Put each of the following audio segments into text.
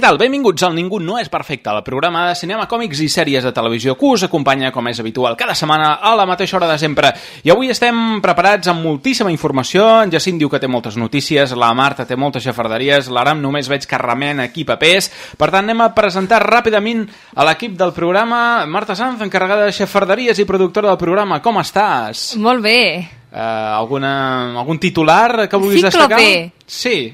Què tal? Benvinguts al Ningú no és perfecte, el programa de cinema, còmics i sèries de televisió que us acompanya, com és habitual, cada setmana a la mateixa hora de sempre. I avui estem preparats amb moltíssima informació. En Jacint diu que té moltes notícies, la Marta té moltes xafarderies, l'Aram només veig que remen aquí papers. Per tant, anem a presentar ràpidament a l'equip del programa. Marta Sanz, encarregada de xafarderies i productora del programa. Com estàs? Molt bé. Uh, alguna, algun titular que vulguis Cíclope. destacar? Sí.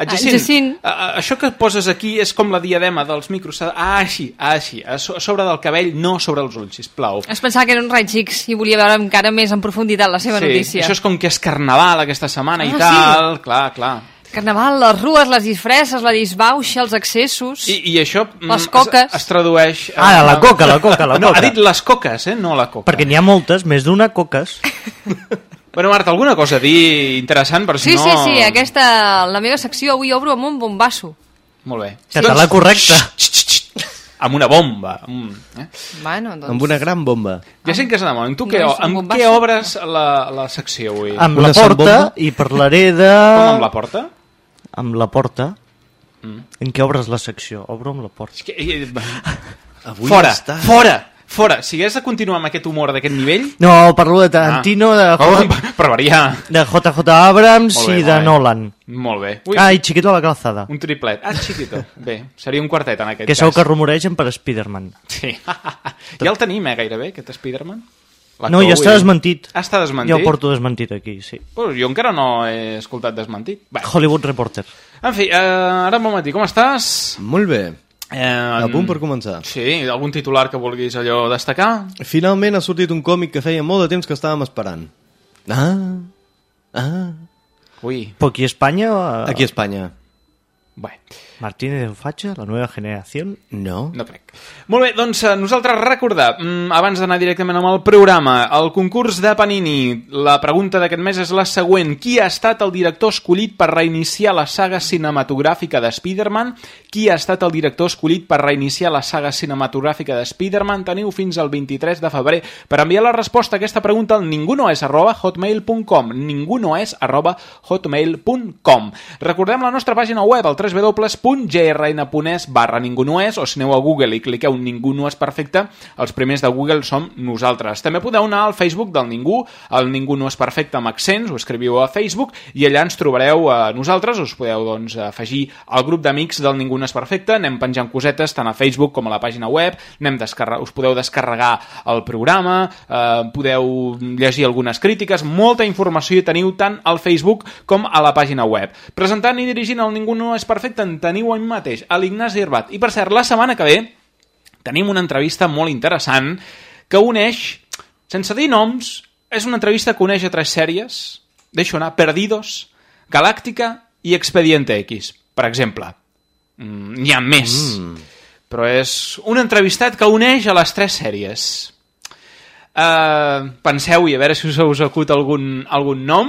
Ah, Jacint, Jacint. a- a- això que poses aquí és com la diadema dels micros. Ah, així, ah, així, a so- a sobre del cabell, no sobre els ulls, sisplau. Es pensava que era un raig X i volia veure encara més en profunditat la seva notícia. això és com que és carnaval aquesta setmana i Ah, tal, clar, clar. Carnaval, les rues, les disfresses, la disbauxa, els accessos... I, i això mm, Les coques. Es, es tradueix... a- Ah, la coca, la coca, la no, coca. ha dit les coques, eh? No la coca. Perquè n'hi ha moltes, més d'una coques. Bueno, Marta, alguna cosa a dir interessant, però si Sí, no... sí, sí, aquesta, la meva secció avui obro amb un bombasso. Molt bé. Català correcte. Xxt, xxt, xxt, amb una bomba. Mm, eh? Bueno, doncs... Amb una gran bomba. Ja sé que és amb tu què, No amb bombasso. què obres la, la secció avui? Amb Una la porta i parlaré de... Com amb la porta? Amb la porta. En què obres la secció? Obro amb la porta. És que, eh, Avui fora, està... fora, fora. Si hagués de continuar amb aquest humor d'aquest nivell... No, parlo de Tarantino, de, Oh, J- per variar. de JJ Abrams bé, i de bé. Nolan. Molt bé. Ui, Ah, i Chiquito a la calzada. un triplet. Ah, chiquito. Bé, seria un quartet en aquest Que cas. segur que rumoregen per Spider-Man. Sí. ja el tenim, eh, gairebé, aquest Spider-Man? No, ja està desmentit. Ah, està desmentit? Ja ho porto desmentit aquí, sí. Pues jo encara no he escoltat desmentit. Bé, Hollywood Reporter. en fi, eh, ara un momentí, com estàs? Molt bé. Eh, A punt per començar. Sí, algun titular que vulguis allò destacar? Finalment ha sortit un còmic que feia molt de temps que estàvem esperant. Ah, ah... Ui, Però aquí a Espanya... o- Aquí a Espanya. bé, Martínez de Facha, la nueva generación. No? no crec. Molt bé, doncs eh, nosaltres recordar, mm, abans d'anar directament amb el programa, el concurs de Panini, la pregunta d'aquest mes és la següent. Qui ha estat el director escollit per reiniciar la saga cinematogràfica de Spider-Man? Qui ha estat el director escollit per reiniciar la saga cinematogràfica de Spider-Man? Teniu fins al 23 de febrer per enviar la resposta a aquesta pregunta al ningunoes arroba hotmail.com ningunoes arroba hotmail.com Recordem la nostra pàgina web, al www.grn.es barra ningunoes, o si aneu a Google i cliqueu Ningú no és perfecte, els primers de Google som nosaltres. També podeu anar al Facebook del Ningú, el Ningú no és perfecte amb accents, ho escriviu a Facebook, i allà ens trobareu a nosaltres, us podeu doncs, afegir al grup d'amics del Ningú no és perfecte, anem penjant cosetes tant a Facebook com a la pàgina web, anem us podeu descarregar el programa, eh, podeu llegir algunes crítiques, molta informació teniu tant al Facebook com a la pàgina web. Presentant i dirigint el Ningú no és perfecte en teniu mi mateix, a l'Ignasi Herbat. I per cert, la setmana que ve tenim una entrevista molt interessant que uneix, sense dir noms, és una entrevista que uneix a tres sèries, deixo anar, Perdidos, Galàctica i Expediente X, per exemple. Mm, N'hi ha més, mm. però és un entrevistat que uneix a les tres sèries. Uh, penseu-hi, a veure si us, us acut algun, algun nom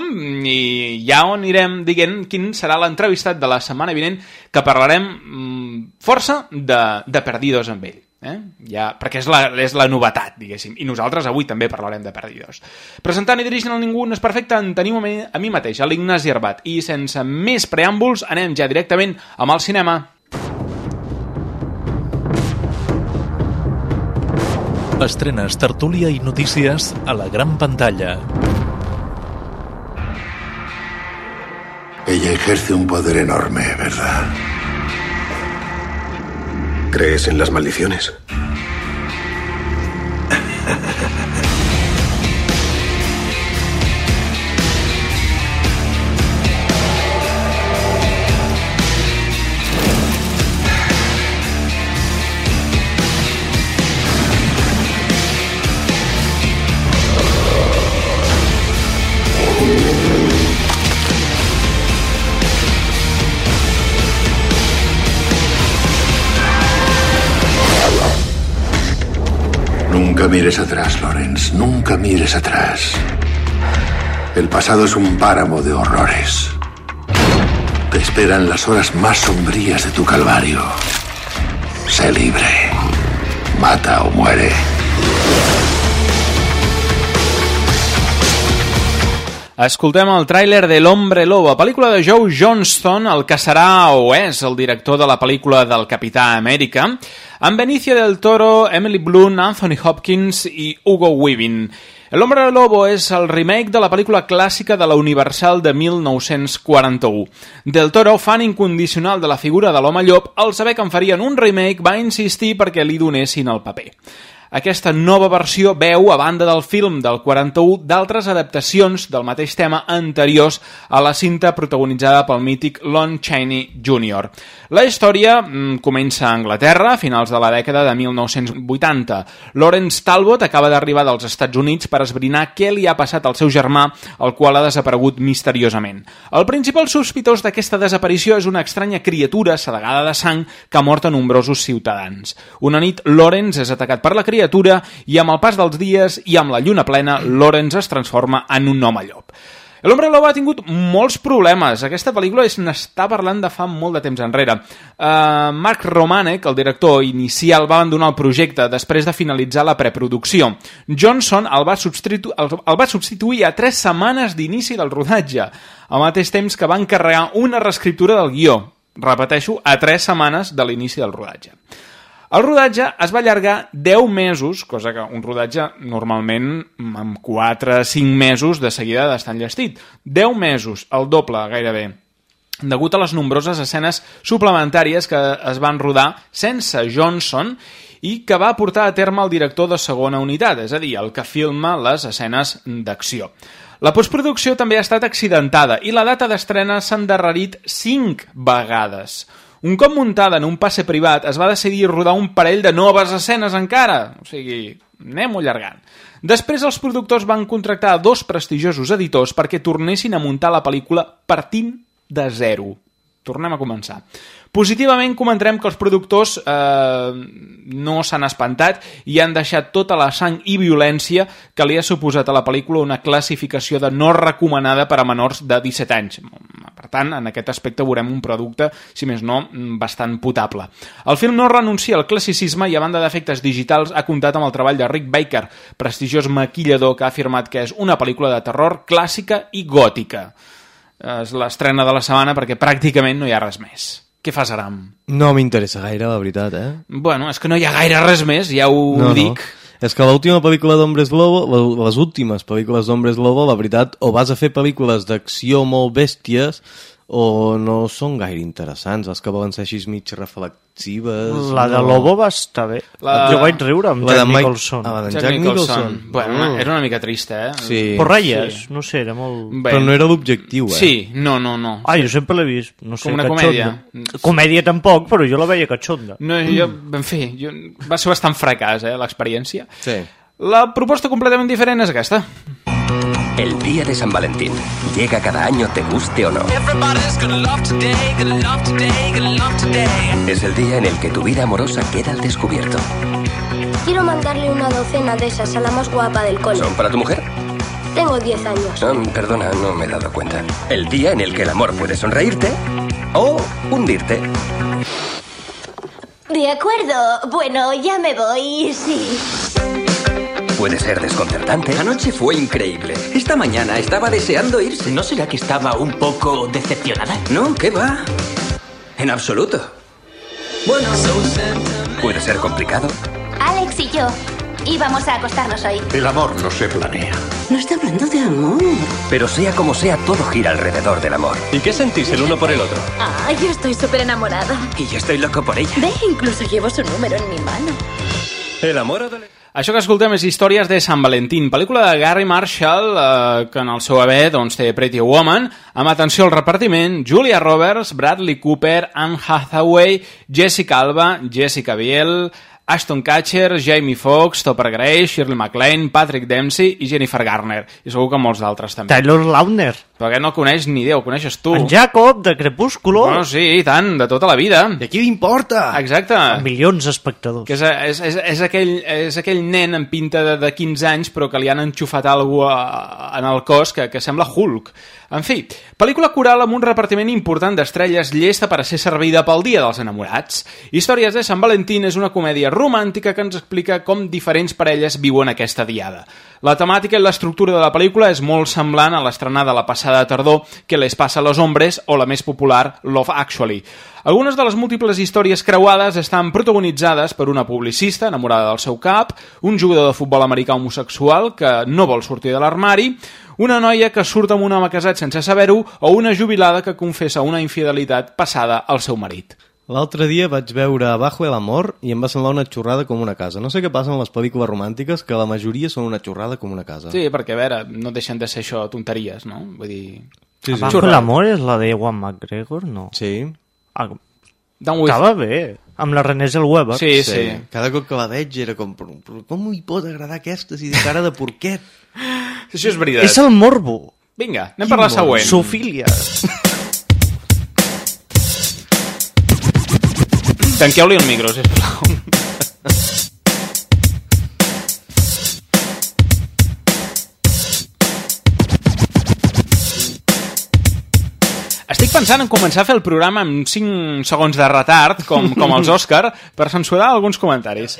i ja on anirem dient quin serà l'entrevistat de la setmana vinent que parlarem mm, força de, de Perdidos amb ell. Eh? Ja, perquè és la, és la novetat, diguéssim. I nosaltres avui també parlarem de Perdidos. Presentant i dirigint el Ningú no és perfecte, en tenim a mi, a mi mateix, a l'Ignasi Herbat. I sense més preàmbuls, anem ja directament amb el cinema. Estrenes, tertúlia i notícies a la gran pantalla. Ella ejerce un poder enorme, ¿verdad? ¿Crees en las maldiciones? mires atrás, Lawrence. Nunca mires atrás. El pasado es un páramo de horrores. Te esperan las horas más sombrías de tu calvario. Sé libre. Mata o muere. Escoltem el tràiler de L'Hombre Lobo, pel·lícula de Joe Johnston, el que serà o és el director de la pel·lícula del Capità Amèrica, amb Benicio del Toro, Emily Blunt, Anthony Hopkins i Hugo Weaving. El Hombre Lobo és el remake de la pel·lícula clàssica de la Universal de 1941. Del Toro, fan incondicional de la figura de l'home llop, al saber que en farien un remake va insistir perquè li donessin el paper. Aquesta nova versió veu, a banda del film del 41, d'altres adaptacions del mateix tema anteriors a la cinta protagonitzada pel mític Lon Chaney Jr. La història mm, comença a Anglaterra, a finals de la dècada de 1980. Lawrence Talbot acaba d'arribar dels Estats Units per esbrinar què li ha passat al seu germà, el qual ha desaparegut misteriosament. El principal sospitós d'aquesta desaparició és una estranya criatura sedegada de sang que ha mort a nombrosos ciutadans. Una nit, Lawrence és atacat per la criatura i amb el pas dels dies i amb la lluna plena, Lawrence es transforma en un home llop. El Hombre Lobo ha tingut molts problemes. Aquesta pel·lícula es n'està parlant de fa molt de temps enrere. Uh, Mark Romanek, el director inicial, va abandonar el projecte després de finalitzar la preproducció. Johnson el va, el, el va substituir a tres setmanes d'inici del rodatge, al mateix temps que va encarregar una reescriptura del guió. Repeteixo, a tres setmanes de l'inici del rodatge. El rodatge es va allargar 10 mesos, cosa que un rodatge normalment amb 4-5 mesos de seguida d'estar enllestit. 10 mesos, el doble gairebé degut a les nombroses escenes suplementàries que es van rodar sense Johnson i que va portar a terme el director de segona unitat, és a dir, el que filma les escenes d'acció. La postproducció també ha estat accidentada i la data d'estrena s'ha endarrerit 5 vegades. Un cop muntada en un passe privat, es va decidir rodar un parell de noves escenes encara. O sigui, anem-ho allargant. Després els productors van contractar dos prestigiosos editors perquè tornessin a muntar la pel·lícula partint de zero. Tornem a començar. Positivament comentarem que els productors eh, no s'han espantat i han deixat tota la sang i violència que li ha suposat a la pel·lícula una classificació de no recomanada per a menors de 17 anys. Tant, en aquest aspecte veurem un producte, si més no, bastant potable. El film no renuncia al classicisme i a banda d'efectes digitals ha comptat amb el treball de Rick Baker, prestigiós maquillador que ha afirmat que és una pel·lícula de terror clàssica i gòtica. És l'estrena de la setmana perquè pràcticament no hi ha res més. Què fas, Aram? No m'interessa gaire, la veritat, eh? Bueno, és que no hi ha gaire res més, ja ho no, dic. No. És que l'última pel·lícula d'Hombres Lobo, les últimes pel·lícules d'Hombres Lobo, la veritat, o vas a fer pel·lícules d'acció molt bèsties o no són gaire interessants, els que volen ser així mig reflexives... La de no. Lobo va estar bé. La- Jo vaig riure amb La de Jack Mike- Nicholson. Ah, la de Jack, Jack Nicholson. Nicholson. Bueno, Mm. era una mica trista, eh? Sí. Però reies, no sé, era molt... Bé. Però no era l'objectiu, eh? Sí, no, no, no. Ah, jo sempre l'he vist, no sé, Com una catxonda. comèdia. Comèdia tampoc, però jo la veia catxonda. No, jo, en fi, jo, va ser bastant fracàs, eh, l'experiència. Sí. La proposta completament diferent és aquesta. El día de San Valentín llega cada año te guste o no. Es el día en el que tu vida amorosa queda al descubierto. Quiero mandarle una docena de esas a la más guapa del cole. ¿Son para tu mujer? Tengo 10 años. Ah, perdona, no me he dado cuenta. El día en el que el amor puede sonreírte o hundirte. De acuerdo. Bueno, ya me voy, sí. Puede ser desconcertante. Anoche fue increíble. Esta mañana estaba deseando irse. ¿No será que estaba un poco decepcionada? No, ¿qué va? En absoluto. Bueno, Puede ser complicado. Alex y yo íbamos a acostarnos hoy. El amor no se planea. No está hablando de amor. Pero sea como sea, todo gira alrededor del amor. ¿Y qué sentís el uno por el otro? Ah, yo estoy súper enamorada. Y yo estoy loco por ella. Ve, incluso llevo su número en mi mano. El amor adolescente. Això que escoltem és Històries de Sant Valentín, pel·lícula de Gary Marshall, eh, que en el seu haver doncs, té Pretty Woman, amb atenció al repartiment, Julia Roberts, Bradley Cooper, Anne Hathaway, Jessica Alba, Jessica Biel, Ashton Kutcher, Jamie Foxx, Topper Grace, Shirley MacLaine, Patrick Dempsey i Jennifer Garner. I segur que molts d'altres també. Taylor Lautner. Però aquest no el coneix ni Déu, el coneixes tu. En Jacob, de Crepúsculo. Bueno, sí, i tant, de tota la vida. A qui li importa? Exacte. Amb milions d'espectadors. Que és, és, és, és, aquell, és aquell nen amb pinta de, de 15 anys però que li han enxufat alguna cosa en el cos que, que sembla Hulk. En fi, pel·lícula coral amb un repartiment important d'estrelles llesta per a ser servida pel Dia dels Enamorats. Històries de Sant Valentín és una comèdia romàntica que ens explica com diferents parelles viuen aquesta diada. La temàtica i l'estructura de la pel·lícula és molt semblant a l'estrenada la passada tardor que les passa a los hombres o la més popular Love Actually. Algunes de les múltiples històries creuades estan protagonitzades per una publicista enamorada del seu cap, un jugador de futbol americà homosexual que no vol sortir de l'armari, una noia que surt amb un home casat sense saber-ho o una jubilada que confessa una infidelitat passada al seu marit. L'altre dia vaig veure Bajo el amor i em va semblar una xorrada com una casa. No sé què passa en les pel·lícules romàntiques, que la majoria són una xorrada com una casa. Sí, perquè, a veure, no deixen de ser això tonteries, no? Vull dir... Sí, sí. Abajo el amor és la de Ewan McGregor, no? Sí. Ah, estava bé. Amb la Renée Zellweger. Sí, sí. Cada cop que la veig era com... Com li pot agradar aquesta si de cara de porquet? Això és veritat. És el morbo. Vinga, anem per la següent. Sofília. Tanqueu-li el micro, sisplau. Estic pensant en començar a fer el programa amb 5 segons de retard, com, com els Òscar, per censurar alguns comentaris.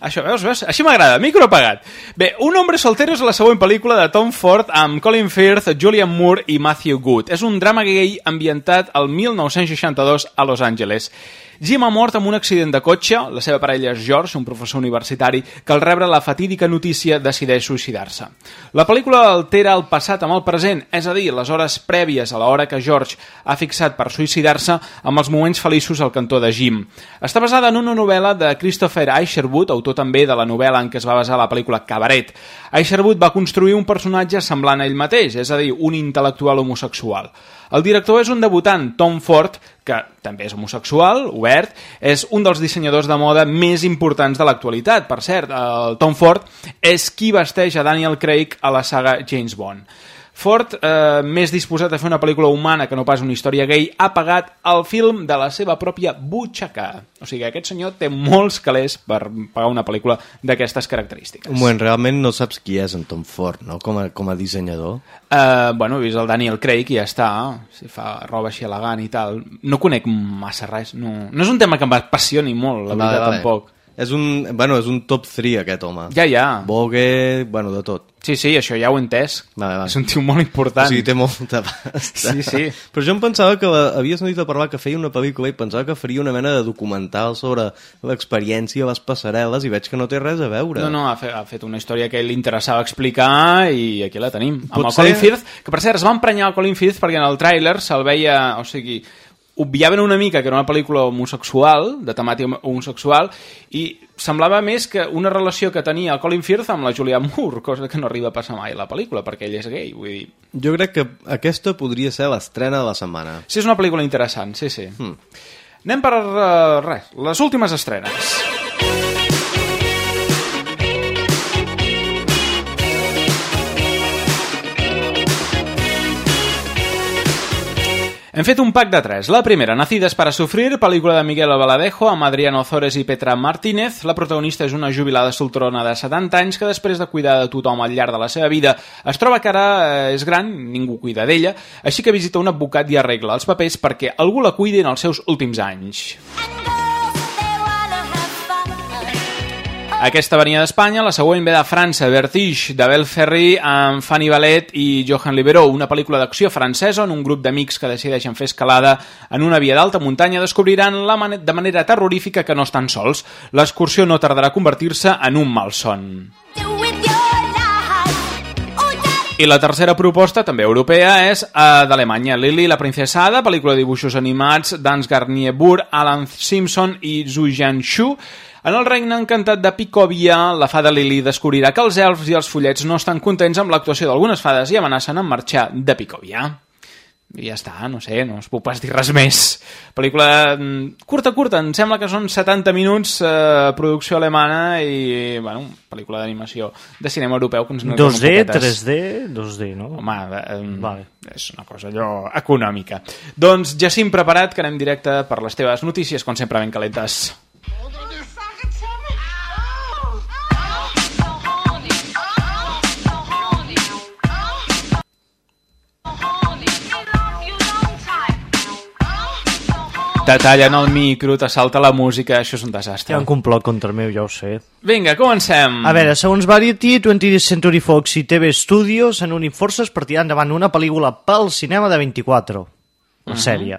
Això, veus, veus? Així m'agrada, micro apagat. Bé, Un hombre soltero és la següent pel·lícula de Tom Ford amb Colin Firth, Julian Moore i Matthew Good. És un drama gay ambientat al 1962 a Los Angeles. Jim ha mort amb un accident de cotxe, la seva parella és George, un professor universitari, que al rebre la fatídica notícia decideix suïcidar-se. La pel·lícula altera el passat amb el present, és a dir, les hores prèvies a l'hora que George ha fixat per suïcidar-se amb els moments feliços al cantó de Jim. Està basada en una novel·la de Christopher Isherwood, autor també de la novel·la en què es va basar la pel·lícula Cabaret. Isherwood va construir un personatge semblant a ell mateix, és a dir, un intel·lectual homosexual. El director és un debutant, Tom Ford, que també és homosexual, obert, és un dels dissenyadors de moda més importants de l'actualitat. Per cert, el Tom Ford és qui vesteix a Daniel Craig a la saga James Bond. Ford, eh, més disposat a fer una pel·lícula humana que no pas una història gay, ha pagat el film de la seva pròpia butxaca. O sigui, aquest senyor té molts calés per pagar una pel·lícula d'aquestes característiques. Un moment, realment no saps qui és en Tom Ford, no? Com a, com a dissenyador. Uh, bueno, he vist el Daniel Craig i ja està, si fa roba així elegant i tal. No conec massa res, no, no és un tema que m'apassioni molt, la veritat, vale. tampoc. És un, bueno, és un top 3 aquest home. Ja, ja. Vogue, bueno, de tot. Sí, sí, això ja ho he entès. Vale, vale. És un tio molt important. O sigui, té molta pasta. Sí, sí. Però jo em pensava que la, havia sentit a parlar que feia una pel·lícula i pensava que faria una mena de documental sobre l'experiència a les passarel·les i veig que no té res a veure. No, no, ha fet, ha fet una història que li interessava explicar i aquí la tenim. Amb el Potser- Colin Firth, que per cert es va emprenyar el Colin Firth perquè en el tràiler se'l veia, o sigui, obviaven una mica que era una pel·lícula homosexual, de temàtica homosexual, i semblava més que una relació que tenia el Colin Firth amb la Julianne Moore, cosa que no arriba a passar mai a la pel·lícula, perquè ell és gay, vull dir... Jo crec que aquesta podria ser l'estrena de la setmana. Sí, és una pel·lícula interessant, sí, sí. Hmm. Anem per, uh, res, les últimes estrenes. Hem fet un pack de tres. La primera, Nacides para sufrir, pel·lícula de Miguel Baladejo amb Adriano Ozores i Petra Martínez. La protagonista és una jubilada solterona de 70 anys que després de cuidar de tothom al llarg de la seva vida es troba que ara eh, és gran, ningú cuida d'ella, així que visita un advocat i arregla els papers perquè algú la cuidi en els seus últims anys. Aquesta venia d'Espanya, la següent ve de França, Vertige, d'Abel Ferry, amb Fanny Ballet i Johan Liberó, una pel·lícula d'acció francesa on un grup d'amics que decideixen fer escalada en una via d'alta muntanya descobriran la man de manera terrorífica que no estan sols. L'excursió no tardarà a convertir-se en un malson. I la tercera proposta, també europea, és uh, d'Alemanya. Lily, la princesa Ada, pel·lícula de dibuixos animats d'Ans Garnier-Bourg, Alan Simpson i Zhu Jianshu. En el regne encantat de Picovia, la fada Lily descobrirà que els elfs i els follets no estan contents amb l'actuació d'algunes fades i amenacen en marxar de Picovia. I ja està, no sé, no us puc pas dir res més. Pel·lícula mm, curta, curta, em sembla que són 70 minuts, eh, producció alemana i, bueno, pel·lícula d'animació de cinema europeu que ens anem 2D, amb poquetes. 3D, 2D, no? Home, eh, Vale. és una cosa allò econòmica. Doncs Jacint, preparat, que anem directe per les teves notícies, com sempre ben calentes. Te tallen el micro, te salta la música, això és un Hi desastre. ha un complot contra meu, ja ho sé. Vinga, comencem. A veure, segons Variety, 20th Century Fox i TV Studios han unit forces per tirar endavant una pel·lícula pel cinema de 24, una Mhm. sèrie.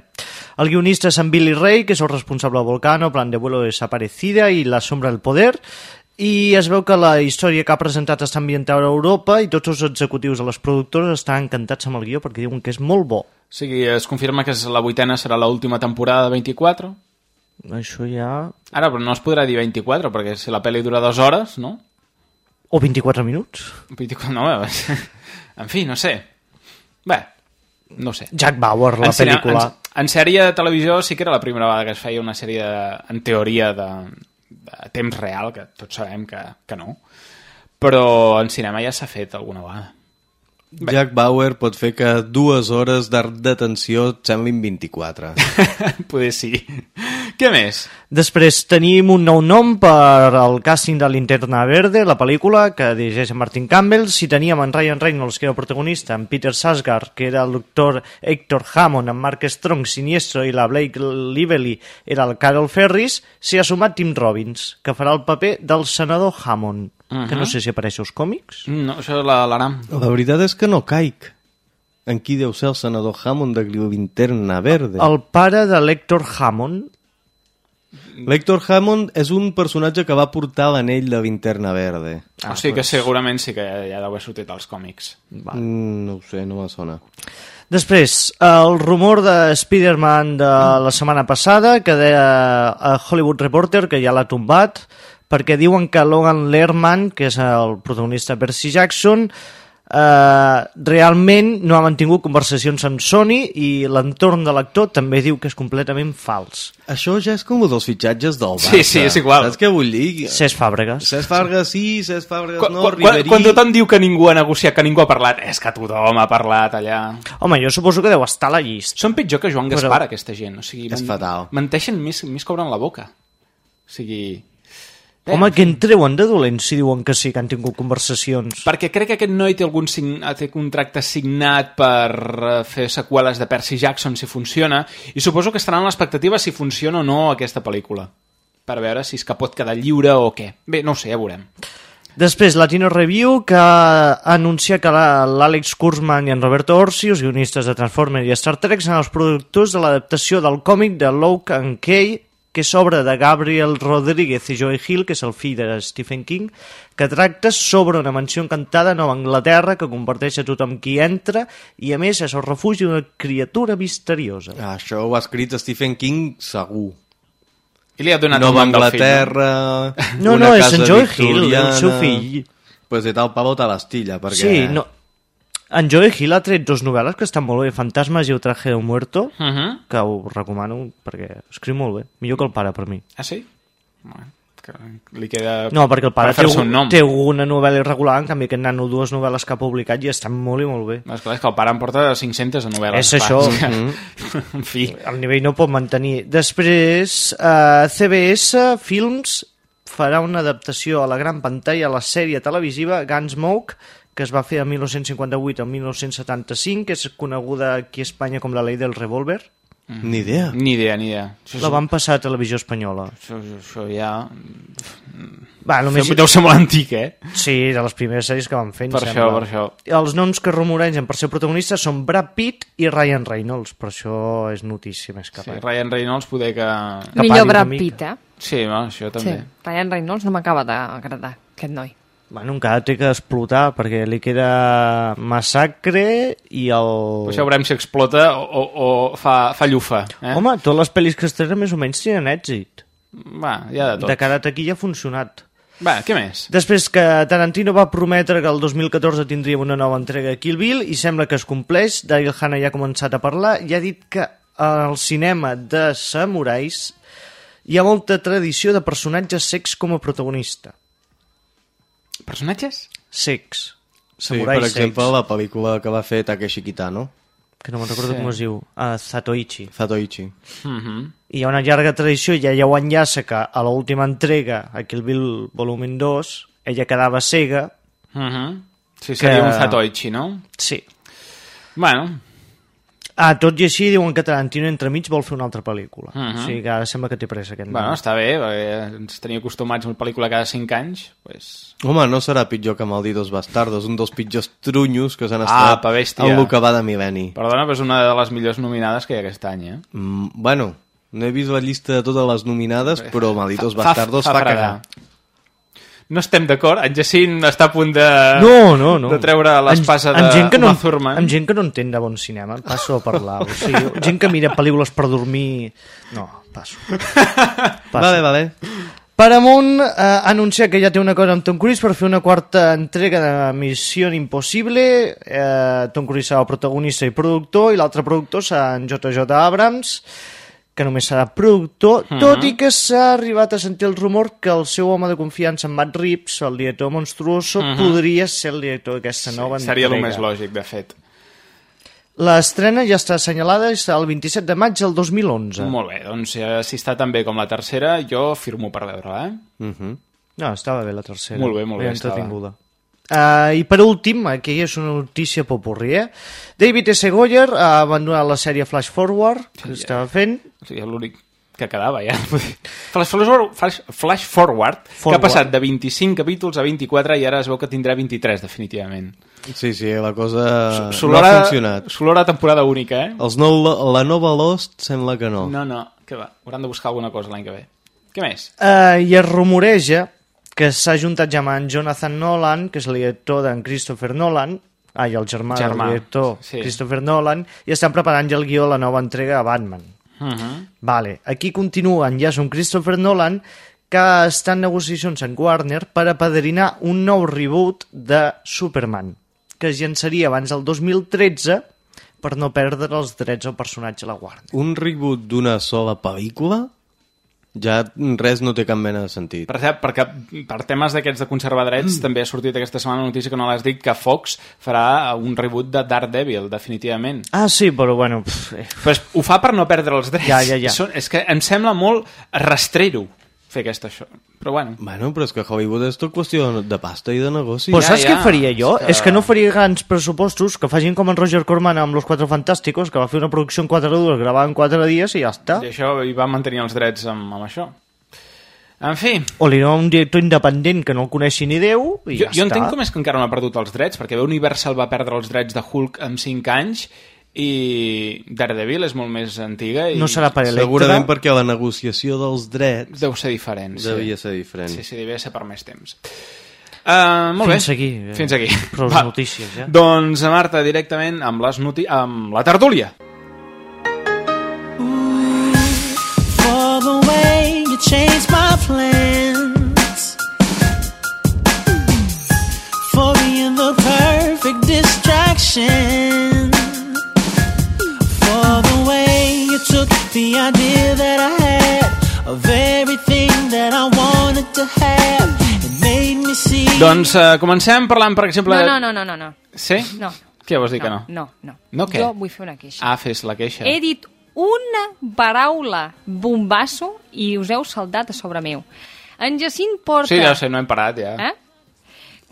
El guionista és en Billy Ray, que és el responsable de Volcano, Plan de vuelo desaparecida i La sombra del poder, i es veu que la història que ha presentat està ambientada a Europa i tots els executius de les productores estan encantats amb el guió perquè diuen que és molt bo. O sigui, es confirma que la vuitena serà l'última temporada de 24? Això ja... Ara, però no es podrà dir 24, perquè si la pel·li dura dues hores, no? O 24 minuts. 24, no, en fi, no sé. Bé, no sé. Jack Bauer, la En pel·lícula. En, en sèrie de televisió sí que era la primera vegada que es feia una sèrie, de, en teoria, de, de temps real, que tots sabem que, que no. Però en cinema ja s'ha fet alguna vegada. Jack Bauer pot fer que dues hores de detenció et semblin 24. Poder sí. Què més? Després tenim un nou nom per al càsting de Linterna Verde, la pel·lícula, que dirigeix en Martin Campbell. Si teníem en Ryan Reynolds, que era el protagonista, en Peter Sarsgaard, que era el doctor Hector Hammond, en Mark Strong, Siniestro, i la Blake Lively era el Carol Ferris, s'hi ha sumat Tim Robbins, que farà el paper del senador Hammond, que Mhm. no sé si apareix als còmics. No, això és la- l'Aram. La veritat és que no caic. En qui deu ser el senador Hammond de Linterna Verde? El pare de l'Hector Hammond, L'Hector Hammond és un personatge que va portar l'anell de Linterna Verde. Ah, o sigui que segurament sí que ja, ja deu haver sortit als còmics. Mm, no ho sé, no me sona. Després, el rumor de Spider-Man de la setmana passada, que deia a Hollywood Reporter, que ja l'ha tombat, perquè diuen que Logan Lerman, que és el protagonista de Percy Jackson, eh, realment no ha mantingut conversacions amb Sony i l'entorn de l'actor també diu que és completament fals. Això ja és com el dels fitxatges del Barça. Sí, sí, és igual. Saps què vull dir? Cesc Fàbregas. Cesc Fàbregas sí, Cesc Fàbregas Quan, no, quan, quan, tothom diu que ningú ha negociat, que ningú ha parlat, és que tothom ha parlat allà. Home, jo suposo que deu estar a la llista. Són pitjor que Joan Però- Gaspar, aquesta gent. O sigui, És fatal. Menteixen més, més que obren la boca. O sigui... Eh, Home, que en treuen de dolents si diuen que sí, que han tingut conversacions. Perquè crec que aquest noi té algun sign... té contracte signat per eh, fer seqüeles de Percy Jackson si funciona, i suposo que estaran a l'expectativa si funciona o no aquesta pel·lícula. Per veure si és que pot quedar lliure o què. Bé, no ho sé, ja veurem. Després, Latino Review, que ha anunciat que l'Àlex Kurzman i en Roberto Orsi, els guionistes de Transformers i Star Trek, seran els productors de l'adaptació del còmic de Loke and Kay, que és obra de Gabriel Rodríguez i Joey Hill, que és el fill de Stephen King, que tracta sobre una mansió encantada a Nova Anglaterra que comparteix a tothom qui entra i, a més, és el refugi d'una criatura misteriosa. Ah, això ho ha escrit Stephen King segur. I li ha donat Nova nom del fill, Anglaterra... No, una no, és en Joey Hill, el seu fill. Pues de tal pavo te l'estilla, perquè... Sí, no... En Joey Hill ha tret dos novel·les que estan molt bé, Fantasmes i el traje de muerto, Uh -huh. que ho recomano perquè escriu molt bé. Millor que el pare, per mi. Ah, sí? Bueno, que li queda... No, perquè el pare per té, un nom. té una novel·la irregular, en canvi aquest nano dues novel·les que ha publicat i estan molt i molt bé. No, és clar, és que el pare em porta 500 de novel·les. És això. que- Mhm. en fi. El nivell no pot mantenir. Després, eh, CBS Films farà una adaptació a la gran pantalla a la sèrie televisiva Gunsmoke, que es va fer el 1958 al 1975, que és coneguda aquí a Espanya com la llei del revòlver. Ni idea. Ni idea, ni idea. Això, La van passar a televisió espanyola. això, això ja... Va, només... Deu ser molt antic, eh? Sí, de les primeres sèries que van fer, em Per sembla. això, per això. Els noms que rumoregen per ser protagonistes són Brad Pitt i Ryan Reynolds, per això és notícia més que Sí, res. Ryan Reynolds poder que... Que Millor Brad. Pitt, eh? Sí, no, això també. Sí. Ryan Reynolds no m'acaba d'agradar, aquest noi. Bueno, encara té que explotar perquè li queda Massacre i el... Pues ja veurem si explota o, o, o fa, fa llufa. Eh? Home, totes les pel·lis que estrenen més o menys tenen èxit. Va, ha de tot. De cara a taquilla ha funcionat. Va, què més? Després que Tarantino va prometre que el 2014 tindríem una nova entrega de Kill Bill i sembla que es compleix, Daryl Hannah ja ha començat a parlar i ha dit que al cinema de samurais hi ha molta tradició de personatges secs com a protagonista. Personatges? Secs. Sí, Samurais per exemple, secs. la pel·lícula que va fer Takeshi Kitano. Que no me'n recordo Sí. com es diu. Uh, Zatoichi. Zatoichi. Mhm. I hi ha una llarga tradició, ja ja ho enllaça que a l'última entrega, a Kill Bill volumen 2, ella quedava cega. Mhm. Sí, seria Que- un Zatoichi, no? Sí. Bueno, Ah, tot i així diuen que Tarantino entremig vol fer una altra pel·lícula. Mhm. O sigui que ara sembla que té pressa aquest bueno, està bé, perquè ens tenia acostumats a una pel·lícula cada 5 anys, pues... Home, no serà pitjor que Malditos Bastardos, un dels pitjors trunyos que s'han Ah, estat bèstia. en el que va de mil·lenni. Perdona, però és una de les millors nominades que hi ha aquest any, eh? Mm, bueno, no he vist la llista de totes les nominades, però Malditos Fa- fa- Bastardos fa fa, fregar. cagar. No estem d'acord? En Jacint està a punt de... No, no, no. De treure l'espasa amb gent que de no, Uma Thurman. Amb gent que no entén de bon cinema, passo a parlar. O sigui, gent que mira pel·lícules per dormir... No, passo. passo. Vale, vale. Paramount eh, ha anunciat que ja té un acord amb Tom Cruise per fer una quarta entrega de Missió Impossible. Eh, Tom Cruise serà el protagonista i productor, i l'altre productor serà en J.J. Abrams, que només serà productor, Mhm. tot i que s'ha arribat a sentir el rumor que el seu home de confiança, en Matt Reeves, el director monstruoso, Mhm. podria ser el director d'aquesta nova Seria el entrega. més lògic, de fet. L'estrena ja està assenyalada i serà el 27 de maig del 2011. Molt bé, doncs eh, si està tan bé com la tercera, jo firmo per veure-la, eh? Uh -huh. No, estava bé la tercera. Molt bé, molt bé, Ben estava. Uh, I per últim, aquí és una notícia popurri, eh? David S. Goyer ha abandonat la sèrie Flash Forward, que Sí, estava fent. O sigui, l'únic que quedava ja. Flash, Forward, Flash, Flash Forward, que Forward. ha passat de 25 capítols a 24 i ara es veu que tindrà 23, definitivament. Sí, sí, la cosa no S'olora- ha funcionat. S'olora temporada única, eh? Els nou, la nova Lost sembla que no. No, no, que va. Hauran de buscar alguna cosa l'any que ve. Què més? Uh, I es rumoreja que s'ha juntat ja amb en Jonathan Nolan, que és el director d'en Christopher Nolan, ai, el germà, Germà, del director sí. Christopher Nolan, i estan preparant ja el guió de la nova entrega a Batman. Uh -huh. Vale, aquí continuen ja amb Christopher Nolan que està en negociacions amb Warner per apadrinar un nou reboot de Superman que es llançaria abans del 2013 per no perdre els drets al personatge a la Warner. Un reboot d'una sola pel·lícula? Ja res no té cap mena de sentit. Per cert, perquè per temes d'aquests de conservar drets mm. també ha sortit aquesta setmana la notícia que no l'has dit que Fox farà un reboot de Daredevil, definitivament. Ah, sí, però bueno... Pff, eh, Però és, ho fa per no perdre els drets. Ja, ja, ja. Són, és que em sembla molt rastrer-ho, fer aquesta això. Però bueno. Bueno, però és que Hollywood és tot qüestió de pasta i de negoci. Pues Ja, saps ja. què faria jo? És que- És que no faria grans pressupostos, que facin com en Roger Corman amb Los Quatre Fantásticos, que va fer una producció en 4 dues, gravada en 4 dies i ja està. I això hi va mantenir els drets amb, amb això. En fi, O li dona un director independent que no el coneixi ni Déu i jo, ja jo està. entenc com és que encara no ha perdut els drets, perquè Universal va perdre els drets de Hulk amb 5 anys i Daredevil és molt més antiga i No serà per Electra. Segurament perquè la negociació dels drets deu ser diferent. Sí. devia ser diferent. Sí, sí, devia ser per més temps. Uh, molt Fins bé. aquí, eh, Fins aquí. prou Va. notícies, ja. Doncs, Marta, directament amb, les noti amb la tertúlia. for the way you changed my plans. For being the perfect distraction. You took the idea that I had of everything that I wanted to have and made me see. Doncs uh, comencem parlant, per exemple... No, de- no, no, no, no, no. Sí? No. Què vols dir que no? No, no. No què? Jo vull fer una queixa. Ah, fes la queixa. He dit una paraula bombasso i us heu saltat a sobre meu. En Jacint porta... Sí, ja sé, no hem parat, ja. Eh?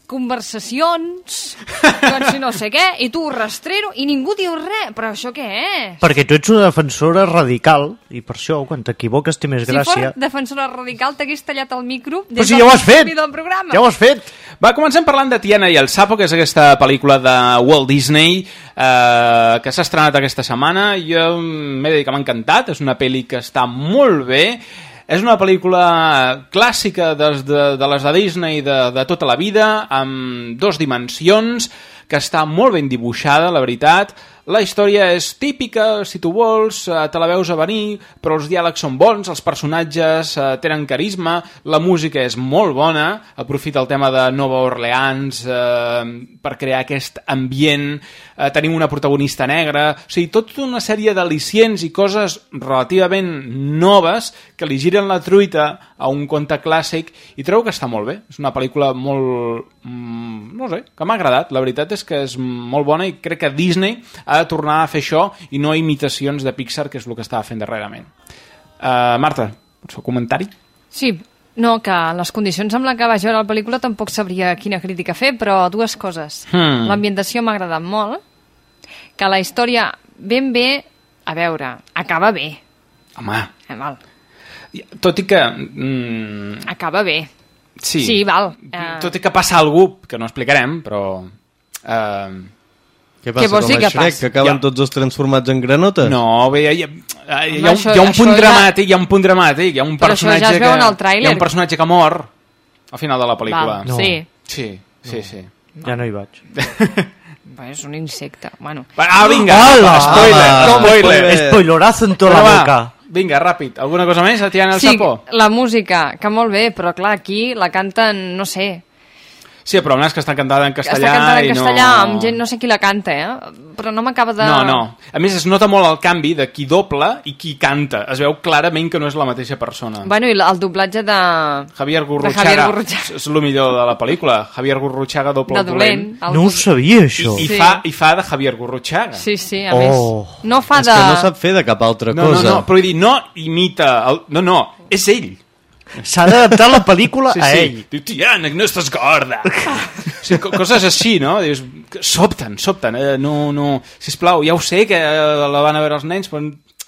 Conversacions, doncs si no sé què, i tu rastrero, i ningú diu res. Però això què és? Perquè tu ets una defensora radical i per això, quan t'equivoques, té més Si gràcia. fos defensora radical t'hagués tallat el micro des Però si del ja ho has fet! del programa. Ja ho has fet! Va, comencem parlant de Tiana i el Sapo, que és aquesta pel·lícula de Walt Disney eh, que s'ha estrenat aquesta setmana. Jo m'he de dir que m'ha encantat, és una pel·li que està molt bé, és una pel·lícula clàssica des de, de les de Disney de, de tota la vida, amb dos dimensions, que està molt ben dibuixada, la veritat. La història és típica, si tu vols, eh, te la veus a venir, però els diàlegs són bons, els personatges eh, tenen carisma, la música és molt bona, aprofita el tema de Nova Orleans eh, per crear aquest ambient, eh, tenim una protagonista negra, o sigui, tota una sèrie d'al·licients i coses relativament noves que li giren la truita a un conte clàssic i trobo que està molt bé. És una pel·lícula molt... Mm, no sé, que m'ha agradat. La veritat és que és molt bona i crec que Disney ha de tornar a fer això i no imitacions de Pixar, que és el que estava fent darrerament. Uh, Marta, el seu comentari? Sí, no, que en les condicions amb la que vaig veure la pel·lícula tampoc sabria quina crítica fer, però dues coses. Hmm. L'ambientació m'ha agradat molt, que la història ben bé, a veure, acaba bé. Home, Eh, val. tot i que... Mm, Acaba bé. sí, Sí, val. Eh, tot i que passa algú que no explicarem, però... Uh, Què passa, vols com dir que Shrek, passa? que acaben Ja. tots els transformats en granotes? No, bé, hi ha, hi ha, hi ha, un, això- hi ha un punt això ja- dramàtic, hi ha un punt dramàtic, hi ha un ja personatge veu que, hi ha un personatge que mor al final de la pel·lícula. Val, No. sí. Sí, sí, sí. Ja no hi vaig. Bé, és un insecte. Bueno. Ah, vinga, Hola! spoiler, Ah, spoiler. Spoilorazo en tota la va, boca. Vinga, ràpid. Alguna cosa més a tirar en el sí, sapo? la música, que molt bé, però clar, aquí la canten, no sé, Sí, però és que està cantada en castellà està cantada en castellà no... amb gent, no sé qui la canta, eh? Però no m'acaba de... No, no. A més, es nota molt el canvi de qui dobla i qui canta. Es veu clarament que no és la mateixa persona. Bueno, i el doblatge de... Javier de Gurruchaga, Javier Gurruchaga. és el millor de la pel·lícula. Javier Gurruchaga doble De dolent. El No ho sabia, això. I, i, Sí. fa, I fa de Javier Gurruchaga. Sí, sí, a Oh. més. No fa És de... que no sap fer de cap altra No, no, cosa. no, però vull dir, no imita... El... No, no, és ell. S'ha d'adaptar la pel·lícula Sí, a sí. ell. Diu, que no estàs gorda. o sigui, co- coses així, no? Dius, sobten, sobten. Eh, no, no... Sisplau, ja ho sé que eh, la van a veure els nens, però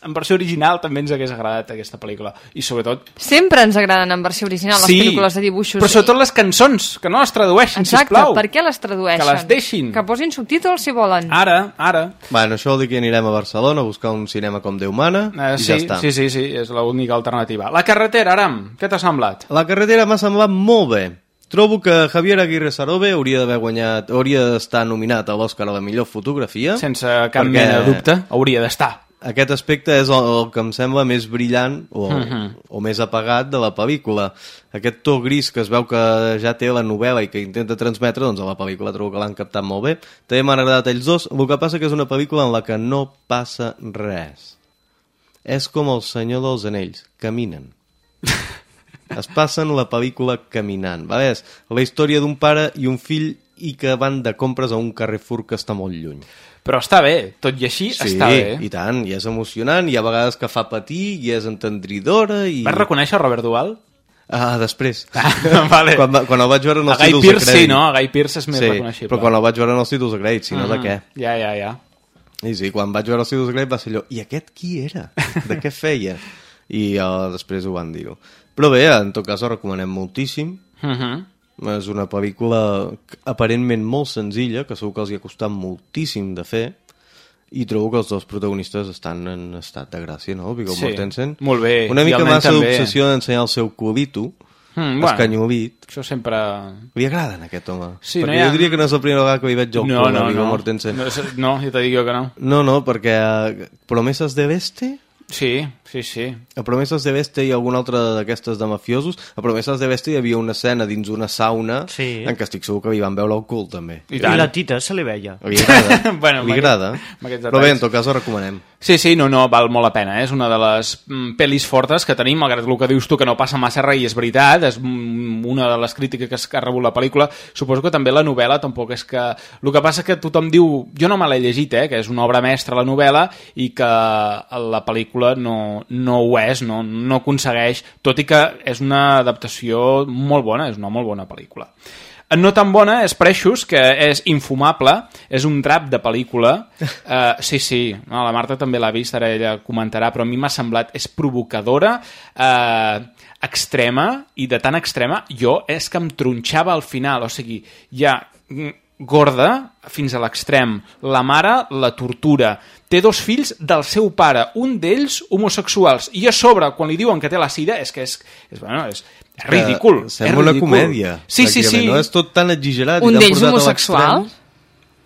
en, versió original també ens hagués agradat aquesta pel·lícula. I sobretot... Sempre ens agraden en versió original les pel·lícules de dibuixos. però sobretot les cançons, que no les tradueixin, Exacte, sisplau. per què les tradueixen? Que les deixin. Que posin subtítols si volen. Ara, ara. Bueno, això vol dir que anirem a Barcelona a buscar un cinema com Déu mana Eh, i sí, ja està. sí, sí, sí, és l'única alternativa. La carretera, Aram, què t'ha semblat? La carretera m'ha semblat molt bé. Trobo que Javier Aguirre Sarobe hauria d'haver guanyat, hauria d'estar nominat a l'Oscar a la millor fotografia. Sense cap mena de dubte, hauria d'estar. Aquest aspecte és el, el que em sembla més brillant o, Mhm. o més apagat de la pel·lícula. Aquest to gris que es veu que ja té la novel·la i que intenta transmetre, doncs a la pel·lícula trobo que l'han captat molt bé. També m'han agradat ells dos. El que passa que és una pel·lícula en la que no passa res. És com el Senyor dels Anells, caminen. Es passen la pel·lícula caminant. Vale? És la història d'un pare i un fill i que van de compres a un Carrefour que està molt lluny. Però està bé, tot i així Sí, està bé. i tant, i és emocionant, i a vegades que fa patir, i és entendridora, i... Vas reconèixer Robert Duval? Ah, després. vale. quan, va- quan el vaig veure en els A Guy títols Pearce de crèdit. sí, no? A Guy Pearce és més sí, reconeixible. però quan el vaig veure en els títols de crèdit, si no, de Mhm. què? Ja, ja, ja. I sí, quan vaig veure els títols de crèdit va ser allò, i aquest qui era? De què feia? I uh, després ho van dir-ho. Però bé, en tot cas ho recomanem moltíssim. Mhm. És una pel·lícula aparentment molt senzilla, que segur que els hi ha costat moltíssim de fer, i trobo que els dos protagonistes estan en estat de gràcia, no? Viggo Sí, Mortensen. molt bé, Una mica massa d'obsessió d'ensenyar el seu culito, Mm, escanyolit. Això sempre... Li agrada a aquest home. Sí, perquè no ha- jo diria que no és la primera vegada que li veig el No, cul no, no. Mortensen. No, no, ja te dic jo que no. No, no, perquè a Promeses de Veste... Sí, sí, sí. A Promeses de Veste i alguna altra d'aquestes de mafiosos. A Promeses de Veste hi havia una escena dins una sauna Sí. en què estic segur que li van veure el cul, també. I I, tant. la tita se li veia. Li agrada. Bueno, li agrada. Però bé, en tot cas ho recomanem. Sí, sí, no, no, val molt la pena. Eh? És una de les mm, pel·lis fortes que tenim, malgrat el que dius tu, que no passa massa res, i és veritat, és mm, una de les crítiques que es- que ha rebut la pel·lícula. Suposo que també la novel·la tampoc és que... El que passa que tothom diu... Jo no me l'he llegit, eh? que és una obra mestra la novel·la, i que la pel·lícula no, no ho és, no, no aconsegueix, tot i que és una adaptació molt bona, és una molt bona pel·lícula. No tan bona és Preixos, que és infumable, és un drap de pel·lícula. Uh, sí, sí, no, la Marta també l'ha vist, ara ella comentarà, però a mi m'ha semblat, és provocadora, uh, extrema, i de tan extrema, jo és que em tronxava al final, o sigui, ja mm, gorda fins a l'extrem, la mare la tortura, té dos fills del seu pare, un d'ells homosexuals, i a sobre, quan li diuen que té la sida, és que és, és, bueno, és, és ridícul. Que és Sembla una ridícul. comèdia. Sí, sí, sí. No és tot tan exagerat. Un d'ells homosexual?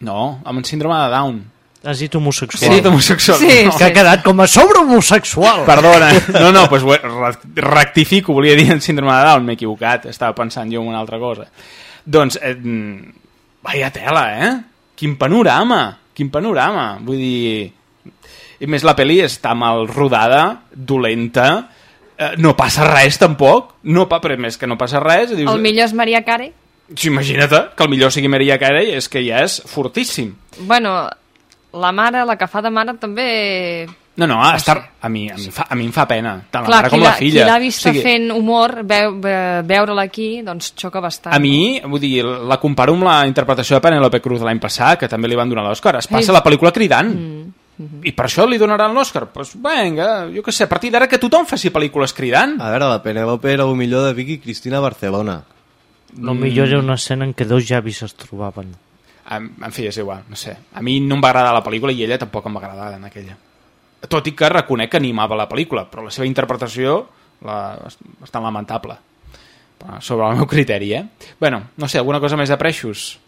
No, amb síndrome de Down. Has dit homosexual. Sí, homosexual. Sí, no. Que ha quedat com a sobre homosexual. Perdona, no, no, doncs re- rectifico, volia dir en síndrome de Down, m'he equivocat, estava pensant jo en una altra cosa. Doncs, eh, mm, vaya tela, eh? Quin panorama, quin panorama, vull dir... I més la pel·li està mal rodada, dolenta, eh, no passa res tampoc, no pa, però més que no passa res, dius, El millor és Maria Carey. Sí, imagina't que el millor sigui Maria Carey, és que ja és fortíssim. Bueno, la mare, la que fa de mare, també... No, no, a, estar, a, mi, a, mi fa, a mi em fa pena, tant la Clar, mare qui com la l'ha- filla. Qui l'ha vista O sigui, fent humor, veu, ve- veure-la aquí, doncs xoca bastant. A mi, vull dir, la comparo amb la interpretació de Penélope Cruz de l'any passat, que també li van donar l'Oscar. Es passa Sí. la pel·lícula cridant. I per això li donaran l'Oscar? Doncs pues, vinga, jo què sé, a partir d'ara que tothom faci pel·lícules cridant. A veure, la Penélope era el millor de Vicky Cristina Barcelona. El millor era una escena en què dos llavis es trobaven. En, en fi, és igual, no sé. A mi no em va agradar la pel·lícula i ella tampoc em va agradar en aquella. Tot i que reconec que animava la pel·lícula, però la seva interpretació la, bastant lamentable. Però sobre el meu criteri, eh? Bueno, no sé, alguna cosa més de Preixos?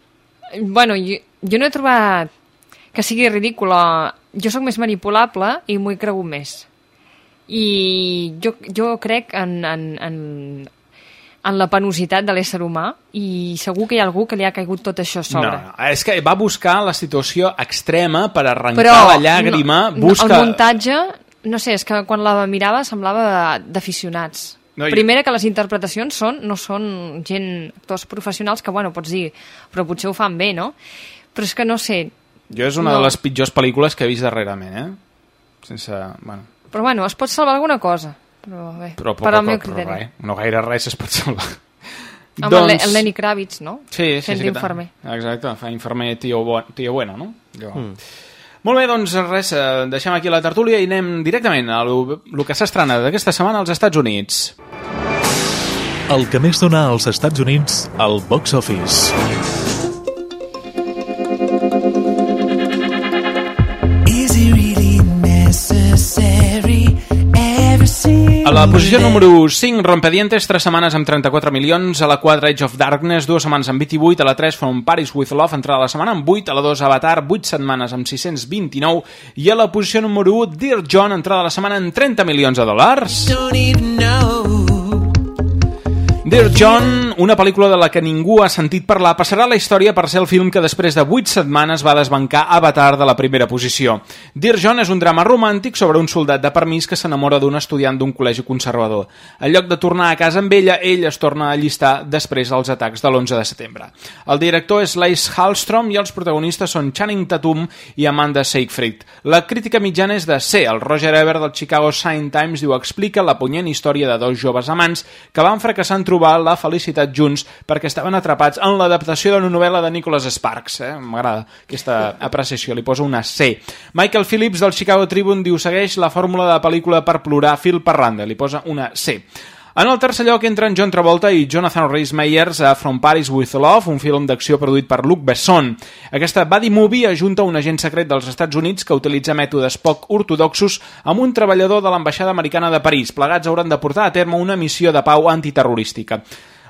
Bueno, jo, jo no he trobat que sigui ridícula. Jo sóc més manipulable i m'ho he cregut més. I jo, jo crec en, en, en, en la penositat de l'ésser humà i segur que hi ha algú que li ha caigut tot això a sobre. No, no, és que va buscar la situació extrema per arrencar Però la llàgrima, no, busca... el muntatge, no sé, és que quan la mirava semblava d'aficionats. No, i- Primera que les interpretacions són, no són gent, actors professionals que, bueno, pots dir, però potser ho fan bé, no? Però és que no sé, Jo és una No. de les pitjors pel·lícules que he vist darrerament, eh? Sense... Bueno, però bueno, es pot salvar alguna cosa. Però bé, però, poc per al meu però criteri. res, no gaire res es pot salvar. Amb el, Le- el Lenny Kravitz, no? Sí, sí, Fent sí. d'infermer. Exacte, fa infermer tio, bo, tio bueno, no? Jo. Mm. Molt bé, doncs res, eh, deixem aquí la tertúlia i anem directament a lo, lo que s'estrena d'aquesta setmana als Estats Units. El que més dona als Estats Units al box office. La posició número 5, Rompedientes, 3 setmanes amb 34 milions, a la 4, Age of Darkness, 2 setmanes amb 28, a la 3, From Paris with Love, entrada a la setmana amb 8, a la 2, Avatar, 8 setmanes amb 629, i a la posició número 1, Dear John, entrada a la setmana amb 30 milions de dòlars. don't even know. Dear John, una pel·lícula de la que ningú ha sentit parlar, passarà la història per ser el film que després de 8 setmanes va desbancar Avatar de la primera posició. Dear John és un drama romàntic sobre un soldat de permís que s'enamora d'un estudiant d'un col·legi conservador. En lloc de tornar a casa amb ella, ell es torna a allistar després dels atacs de l'11 de setembre. El director és Lace Hallstrom i els protagonistes són Channing Tatum i Amanda Seyfried. La crítica mitjana és de C. El Roger Ebert del Chicago Sun Times diu explica la punyent història de dos joves amants que van fracassar en trobar la felicitat junts perquè estaven atrapats en l'adaptació de la novel·la de Nicholas Sparks. Eh? M'agrada aquesta apreciació, li poso una C. Michael Phillips del Chicago Tribune diu segueix la fórmula de pel·lícula per plorar fil per randa, li posa una C. En el tercer lloc entren John Travolta i Jonathan Rhys Meyers a From Paris with Love, un film d'acció produït per Luc Besson. Aquesta buddy movie ajunta un agent secret dels Estats Units que utilitza mètodes poc ortodoxos amb un treballador de l'ambaixada americana de París. Plegats hauran de portar a terme una missió de pau antiterrorística.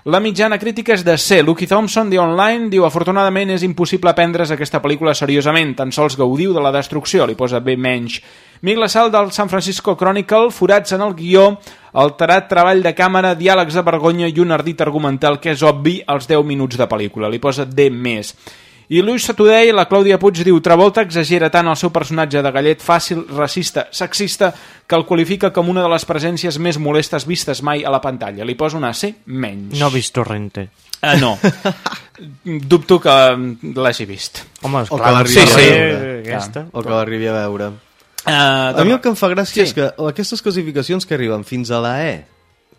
La mitjana crítica és de C. Lucky Thompson, de Online, diu afortunadament és impossible prendre's aquesta pel·lícula seriosament, tan sols gaudiu de la destrucció, li posa B menys. Miguel Sal del San Francisco Chronicle, forats en el guió, alterat treball de càmera, diàlegs de vergonya i un ardit argumental que és obvi als 10 minuts de pel·lícula, li posa D més. I Luis Saturday, la Clàudia Puig, diu Travolta exagera tant el seu personatge de gallet fàcil, racista, sexista, que el qualifica com una de les presències més molestes vistes mai a la pantalla. Li posa una C menys. No he vist Torrente. Ah, no. Dubto que l'hagi vist. Home, O que esclar, l'arribi sí, a sí. veure. Aquesta. O que l'arribi a veure. Uh, A mi el que em fa gràcia Sí. és que aquestes classificacions que arriben fins a la E,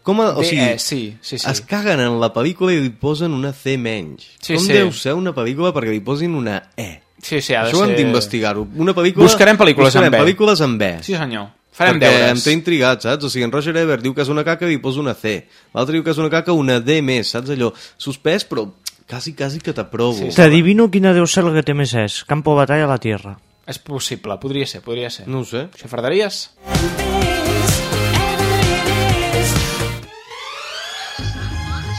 com a, o D, sigui, E, sí, sí, sí. es caguen en la pel·lícula i li posen una C menys. Sí, com sí. deu ser una pel·lícula perquè li posin una E? Sí, sí, ha de Això ho hem ser- d'investigar-ho. Una pel·lícula... Buscarem pel·lícules buscarem amb E. pel·lícules amb E. Sí, senyor. Farem perquè deures. em té intrigat, saps? O sigui, en Roger Ebert diu que és una caca i li posa una C. L'altre diu que és una caca, una D més, saps allò? Suspès, però quasi, quasi que t'aprovo. Sí, sí. T'adivino quina deu ser la que té més és. Campo Batalla a la Tierra. És possible, podria ser, podria ser. No ho sé. Xafarderies?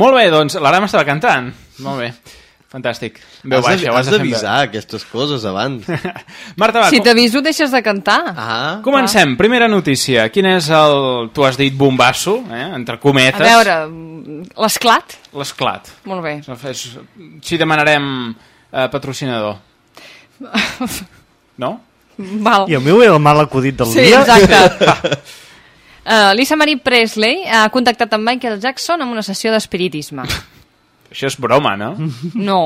Molt bé, doncs l'Aram estava cantant. Molt bé. Fantàstic. Veu Has baixa, de- has has de d'avisar aquestes coses abans. Marta, va, Si com- t'aviso, deixes de cantar. Ah. comencem. Primera notícia. Quin és el... Tu has dit bombasso, eh? entre A cometes. veure, l'esclat? L'esclat. Molt bé. És- Si demanarem eh, patrocinador. No? Val. I el meu era el mal acudit del Sí, dia. exacte. Uh, Lisa Marie Presley ha contactat amb Michael Jackson amb una sessió d'espiritisme. Això és broma, no? No.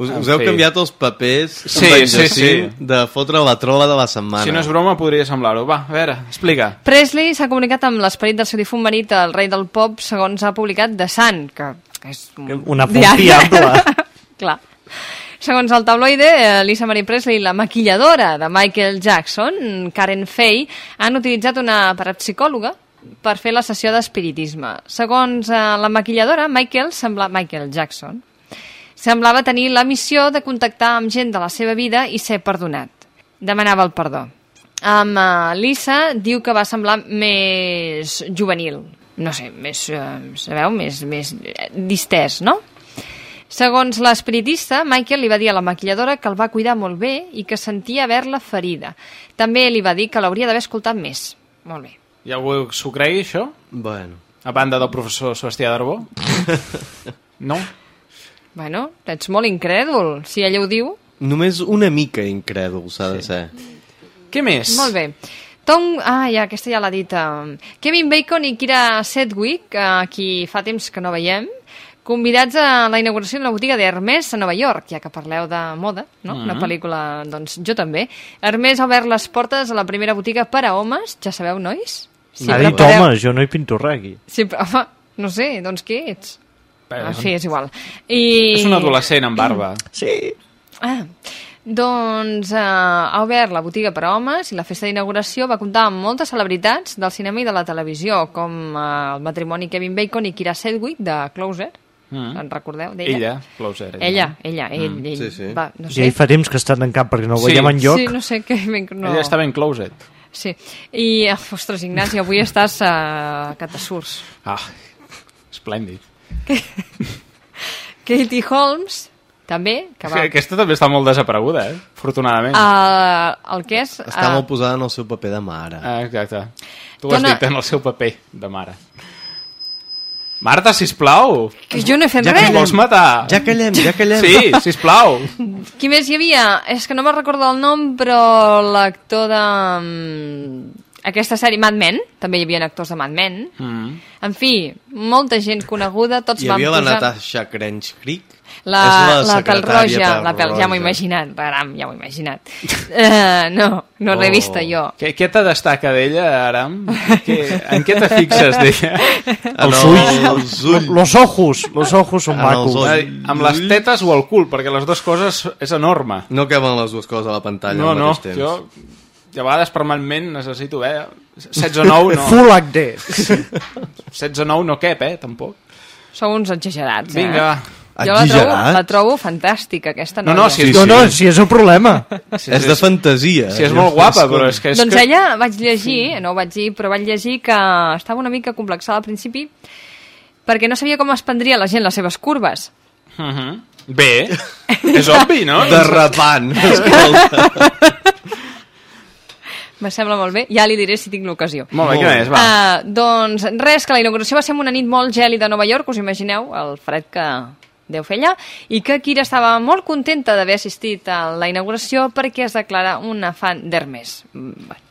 Us, us heu fi. canviat els papers Sí, sí, sí. de fotre la trola de la setmana. Si no és broma, podria semblar-ho. Va, a veure, explica. Presley s'ha comunicat amb l'esperit del seu difunt marit, el rei del pop, segons ha publicat The Sun, que, és un Una font fiable. Clar. Segons el tabloide, eh, Lisa Marie Presley la maquilladora de Michael Jackson, Karen Fay, han utilitzat una parapsicòloga per fer la sessió d'espiritisme. Segons eh, la maquilladora, Michael sembla Michael Jackson semblava tenir la missió de contactar amb gent de la seva vida i ser perdonat. Demanava el perdó. Amb uh, Lisa diu que va semblar més juvenil, no sé, més, sabeu, més, més eh, distès, no? Segons l'espiritista, Michael li va dir a la maquilladora que el va cuidar molt bé i que sentia haver-la ferida. També li va dir que l'hauria d'haver escoltat més. Molt bé. Hi ha algú que s'ho cregui, això? Bueno. A banda del professor Sebastià Darbó? no? Bueno, ets molt incrèdul, si ella ho diu. Només una mica incrèdul s'ha de ser. Què més? Molt bé. Tom, ah, ja, aquesta ja l'ha dit. Kevin Bacon i Kira Sedgwick, uh, qui fa temps que no veiem, convidats a la inauguració de la botiga d'Hermès a Nova York, ja que parleu de moda, no? Mhm. Una pel·lícula, doncs jo també. Hermès ha obert les portes a la primera botiga per a homes, ja sabeu, nois? Ha dit prepareu- home, jo no hi pinto res aquí. Sempre, home, no sé, doncs què ets? Bé, En fi, és igual. I... És un adolescent amb barba. Sí. Ah, doncs eh, ha obert la botiga per a homes i la festa d'inauguració va comptar amb moltes celebritats del cinema i de la televisió, com eh, el matrimoni Kevin Bacon i Kira Sedgwick de Closer. Mm. En recordeu d'ella? Ella, Closer. Ella, ella, ell, Mm, ell. sí, sí. Va, no Ja sé. hi fa temps que està tancat perquè no ho Sí. veiem enlloc. Sí, no sé què... No. Ella estava en closet. Sí. I, ostres, Ignasi, avui estàs uh, te surts. Ah, esplèndid. Katie Holmes, també, que Sí, va... aquesta també està molt desapareguda, eh? Afortunadament. Uh, el que és... Està eh, molt posada en el seu paper de mare. Ah, exacte. Tu ho has Dona- dit en el seu paper de mare. Marta, sisplau! Que jo no he fet ja res. Em vols matar? Ja callem, ja callem. Sí, sisplau. Qui més hi havia? És que no me'n recordo el nom, però l'actor de... mm, Aquesta sèrie, Mad Men, també hi havia actors de Mad Men. Mm. En fi, molta gent coneguda, tots Hi van havia la posar... Natasha Crunchcreek. La, És la, la pèl secretària roja, pèl la pèl, ja m'ho he imaginat, Aram, ja m'ho he imaginat. Uh, no, no l'he Oh. vista jo. Què, què te destaca d'ella, Aram? Què, en què te fixes d'ella? Els ulls, los ojos, los ojos són els macos. ulls. Ai, Amb les tetes o el cul, perquè les dues coses és enorme. No caben les dues coses a la pantalla No, al no, mateix temps. jo de vegades permanentment necessito, eh? 16 o 9 no. Full HD. 16 o 9 no cap, eh, tampoc. Sou uns exagerats, eh? Vinga. Jo la trobo, la trobo fantàstica, aquesta No, noia. no, si és, No, no, si és el problema. si És de fantasia. Si és molt guapa, però és que... És Doncs que... ella, vaig llegir, no ho vaig dir, però vaig llegir que estava una mica complexada al principi perquè no sabia com es prendria la gent les seves curves. Uh -huh. Bé, és obvi, no? Derrapant. Escolta. Me sembla molt bé, ja li diré si tinc l'ocasió. Molt bé, què més, va. Uh, doncs res, que la inauguració va ser en una nit molt gèlida a Nova York, us imagineu el fred que deu fer allà, i que Kira estava molt contenta d'haver assistit a la inauguració perquè es declara una fan d'Hermes. Mm, Bueno.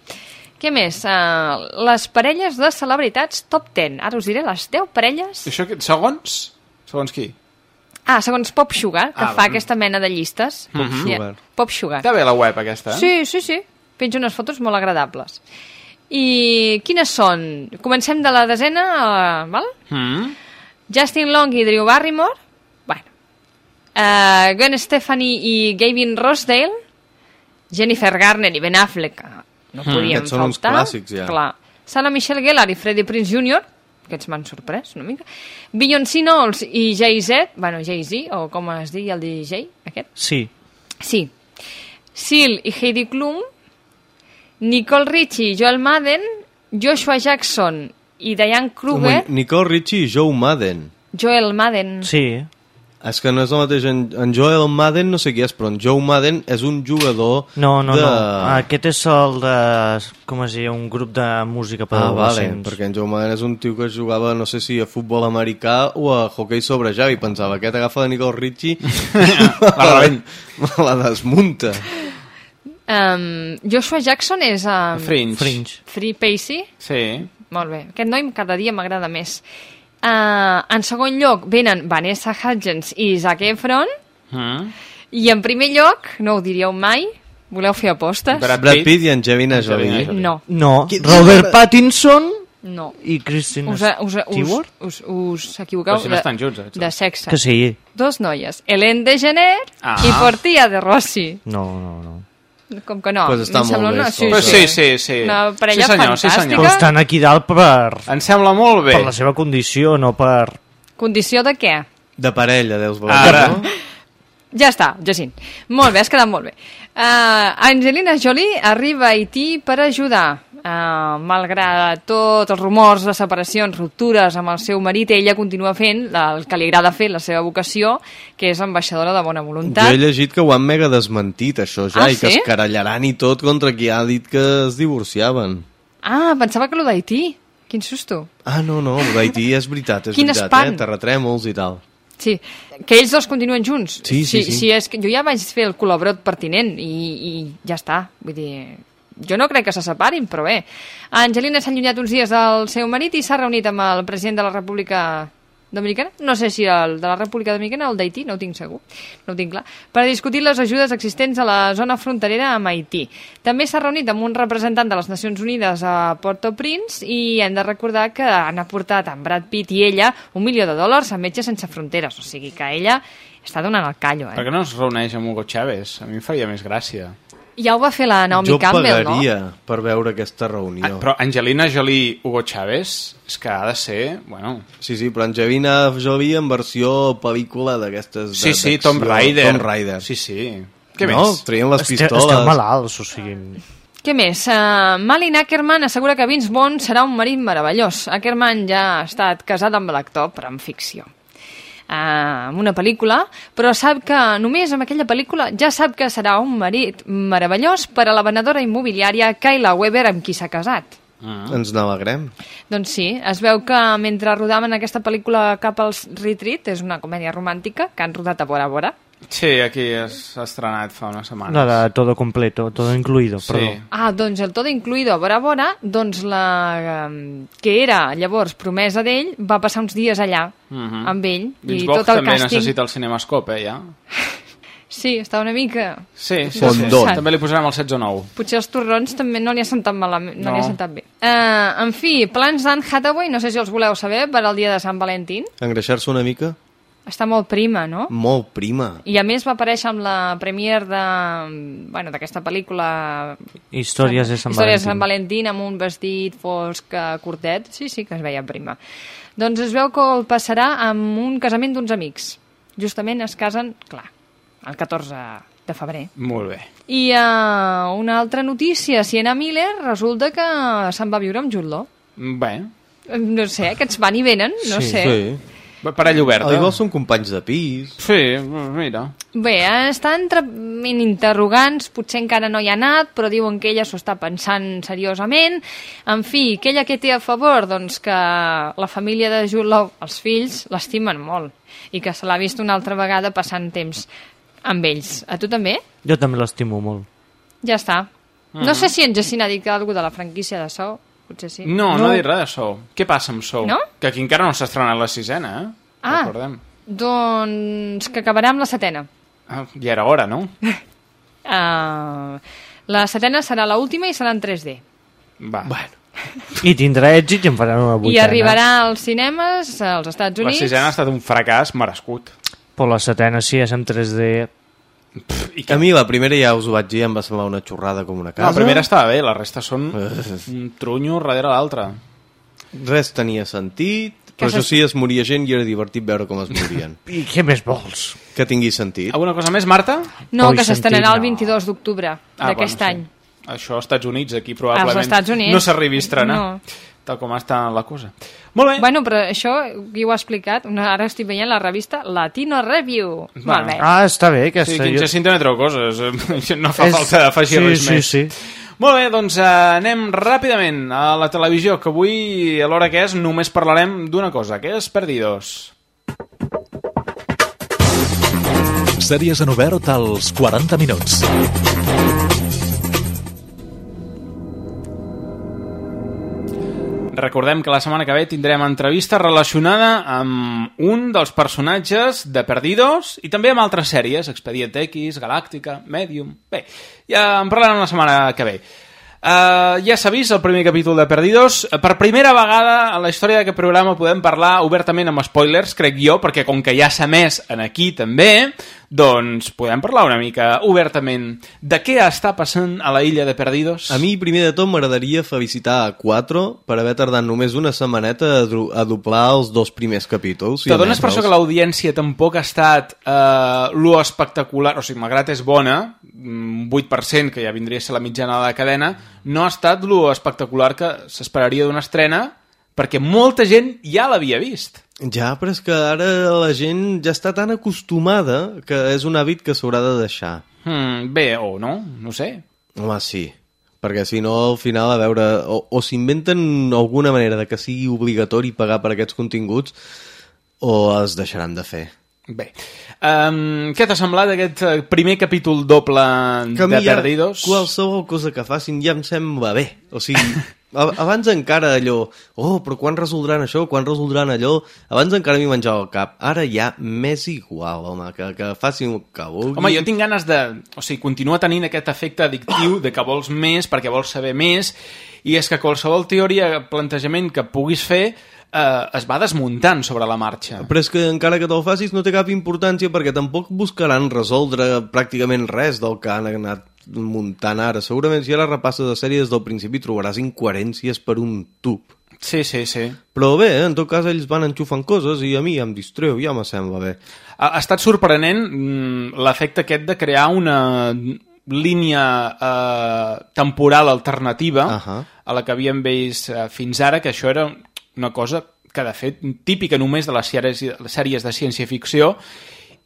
Què més? Uh, les parelles de celebritats top 10. Ara us diré les 10 parelles... Això, que- segons? Segons qui? Ah, segons Pop Sugar, que Ah, fa aquesta mena de llistes. Pop Ja, Sugar. Pop Sugar. Està bé la web, aquesta, eh? Sí, sí, sí. Penja unes fotos molt agradables. I quines són? Comencem de la desena, uh, val? Mm. Justin Long i Drew Barrymore. Uh, Gwen Stefani i Gavin Rossdale. Jennifer Garner i Ben Affleck. eh, No Hmm, podien aquests són uns faltar. clàssics, ja. Clar. Sarah Michelle Gellar i Freddie Prinze Jr. Aquests m'han sorprès una mica. Beyoncé Knowles i Jay-Z. Bueno, Jay-Z, o com es digui el DJ, aquest. Sí. Sí. Seal i Heidi Klum, Nicole Richie i Joel Madden, Joshua Jackson i Diane Kruger. Home, Nicole Richie i Joe Madden. Joel Madden. Sí. És que no és el mateix. En, en Joel Madden no sé qui és, però en Joe Madden és un jugador No, no, de... no. Aquest és el de... Com es diu? Un grup de música per Ah, vale, perquè en Joe Madden és un tio que jugava, no sé si a futbol americà o a hockey sobre gel, i pensava, aquest agafa de Nicole Richie La rebent. la desmunta. Um, Joshua Jackson és... Um, Fringe. Fringe. Free Pacey. Sí. Molt bé. Aquest noi cada dia m'agrada més. Uh, en segon lloc venen Vanessa Hudgens i Zac Efron. Mm. I en primer lloc, no ho diríeu mai, voleu fer apostes? Brad Brad Pitt i Angelina Jolie. No, No, Robert Pattinson no. i Kristen Us, us, us, Stewart? us, us equivoqueu Però si no estan junts, aquests. de sexe. Que sí. Dos noies, Hélène Degener Ah. i Portia de Rossi. No, no, no. Com que no? Pues està em sembla bé, una. Pues sí, sí, sí. Una parella Sí, senyor, sí, fantàstica. senyor. Però estan aquí dalt per, Em sembla molt bé. per la seva condició, no per... Condició de què? De parella, deus voler. Ara. No? Ja està, Jacint. Molt bé, has quedat molt bé. Uh, Angelina Jolie arriba a Haití per ajudar. Uh, malgrat tots els rumors de separacions, ruptures amb el seu marit, ella continua fent el que li agrada fer, la seva vocació, que és ambaixadora de bona Jo voluntat. he llegit que ho han mega desmentit, això ja, Ah, i que sí? es carallaran i tot contra qui ha dit que es divorciaven. Ah, pensava que lo d'Haití. Quin susto. Ah, no, no, d'Haití és veritat, és Quin veritat, espant. eh? Terratrèmols i tal. Sí, que ells dos continuen junts. Sí, sí, sí. sí és que jo ja vaig fer el col·laborat pertinent i, i ja està. Vull dir, jo no crec que se separin, però bé. Angelina s'ha allunyat uns dies del seu marit i s'ha reunit amb el president de la República Dominicana, no sé si el de la República Dominicana o el d'Haití, no ho tinc segur, no ho tinc clar, per discutir les ajudes existents a la zona fronterera amb Haití. També s'ha reunit amb un representant de les Nacions Unides a Port-au-Prince i hem de recordar que han aportat en Brad Pitt i ella un milió de dòlars a Metges Sense Fronteres, o sigui que ella està donant el callo, Per eh? què no es reuneix amb Hugo Chávez? A mi em faria més gràcia. Ja ho va fer la Naomi jo Campbell, pagaria per veure aquesta reunió. Ah, però Angelina Jolie, Hugo Chávez, és que ha de ser... Bueno, Sí, sí, però Angelina Jolie en versió pel·lícula d'aquestes... de- sí, sí, Tom Raider. Tom Raider. Sí, sí. Què no, més? traient les pistoles. Esteu malalts, o sigui... Què més? Uh, Malin Ackerman assegura que Vince Vaughn serà un marit meravellós. Ackerman ja ha estat casat amb l'actor, però en ficció. Uh, amb una pel·lícula, però sap que només amb aquella pel·lícula ja sap que serà un marit meravellós per a la venedora immobiliària Kayla Weber amb qui s'ha casat. Ah. Ens n'alegrem. Doncs sí, es veu que mentre rodaven aquesta pel·lícula cap als Retreat, és una comèdia romàntica que han rodat a Bora Bora, Sí, aquí s'ha estrenat fa unes setmanes. La de todo completo, todo incluido, Sí. perdó. Ah, doncs el tot incluïdo a Bora Bora, doncs la que era llavors promesa d'ell va passar uns dies allà Mhm. amb ell Vince i tot el també càsting. necessita el cinemascope, eh, ja? Sí, està una mica... Sí, sí, sí. Fondón. També li posarem el 16 o 9. Potser els torrons també no li ha sentat malament, no, No. li ha sentat bé. Uh, en fi, plans d'Anne Hathaway, no sé si els voleu saber, per al dia de Sant Valentín. Engreixar-se una mica? Està molt prima, no? Molt prima. I a més va aparèixer amb la premiere de, bueno, d'aquesta pel·lícula Històries de Sant Històries de Valentín. Sant Valentín amb un vestit fosc eh, curtet. Sí, sí, que es veia prima. Doncs es veu que el passarà amb un casament d'uns amics. Justament es casen, clar, el 14 de febrer. Molt bé. I uh, una altra notícia, Sienna Miller resulta que se'n va viure amb Law. Bé. No sé, aquests van i venen, no Sí, sé. Sí. Parella oberta. Al igual són companys de pis. Sí, mira. Bé, estan entre interrogants, potser encara no hi ha anat, però diuen que ella s'ho està pensant seriosament. En fi, que ella què té a favor? Doncs que la família de Jude Law, els fills, l'estimen molt i que se l'ha vist una altra vegada passant temps amb ells. A tu també? Jo també l'estimo molt. Ja està. Mhm. No sé si en Jacint ha dit alguna de la franquícia de So, potser sí. No, no, no he dit res de Sou. Què passa amb Sou? No? Que aquí encara no s'ha estrenat la sisena, eh? Ah. Recordem. Doncs que acabarà amb la setena. Ah, ja era hora, no? Uh, la setena serà la última i serà en 3D. Va. Bueno. I tindrà èxit i en farà una vuitena. I arribarà als cinemes, als Estats La Units. sisena ha estat un fracàs merescut. Però la setena sí, és en 3D. I A mi la primera ja us ho vaig dir, em va semblar una xorrada com una casa. La primera estava bé, la resta són un trunyo darrere l'altre. Res tenia sentit, Que però això sí, es moria gent i era divertit veure com es morien. I què més vols? que tingui sentit. Alguna cosa més, Marta? No, Oi, que s'estrenarà el sentit, no. 22 d'octubre d'aquest bueno, any. Sí. Això als Estats Units, aquí probablement Als Estats Units. no s'arribi a estrenar. No. Tal com està la cosa. Molt bé. Bueno, però això, qui ho ha explicat? Una, ara estic veient la revista Latino Review. Molt bé. Ah, està bé. Aquesta, Sí, quin Jacinto no treu coses. Això no fa És- falta afegir sí, res sí, més. sí. Molt bé, doncs eh, anem ràpidament a la televisió, que avui, a l'hora que és, només parlarem d'una cosa, que és Perdidos. Sèries en obert als 40 minuts. Recordem que la setmana que ve tindrem entrevista relacionada amb un dels personatges de Perdidos i també amb altres sèries, Expedient X, Galàctica, Medium... Bé, ja en parlarem la setmana que ve. Uh, ja s'ha vist el primer capítol de Perdidos. Per primera vegada en la història d'aquest programa podem parlar obertament amb spoilers, crec jo, perquè com que ja s'ha més en aquí també, doncs podem parlar una mica obertament de què està passant a la illa de Perdidos. A mi, primer de tot, m'agradaria felicitar a 4 per haver tardat només una setmaneta a, a doblar els dos primers capítols. i T'adones per això que l'audiència tampoc ha estat eh, lo espectacular, o sigui, malgrat és bona, un 8%, que ja vindria a ser la mitjana de la cadena, no ha estat lo espectacular que s'esperaria d'una estrena, perquè molta gent ja l'havia vist. Ja, però és que ara la gent ja està tan acostumada que és un hàbit que s'haurà de deixar. Hmm, bé, o no, no sé. Home, sí. Perquè si no, al final, a veure, o, o s'inventen alguna manera de que sigui obligatori pagar per aquests continguts, o es deixaran de fer. Bé, um, què t'ha semblat aquest eh, primer capítol doble Que de Perdidos? qualsevol cosa que facin ja em sembla bé. O sigui, abans encara allò, oh, però quan resoldran això, quan resoldran allò, abans encara m'hi menjava el cap. Ara ja m'és igual, home, que, que facin el que vulguin. Home, jo tinc ganes de... O sigui, continua tenint aquest efecte addictiu de que vols més perquè vols saber més i és que qualsevol teoria, plantejament que puguis fer eh, es va desmuntant sobre la marxa. Però és que encara que te'l facis no té cap importància perquè tampoc buscaran resoldre pràcticament res del que han anat muntant ara. Segurament si ara repasses la sèrie des del principi trobaràs incoherències per un tub. Sí, sí, sí. Però bé, en tot cas ells van enxufant coses i a mi em distreu, ja me sembla bé. Ha, ha estat sorprenent mm, l'efecte aquest de crear una línia eh, temporal alternativa uh Ahà. a la que havíem vist eh, fins ara, que això era una cosa que, de fet, típica només de les sèries, les sèries de ciència-ficció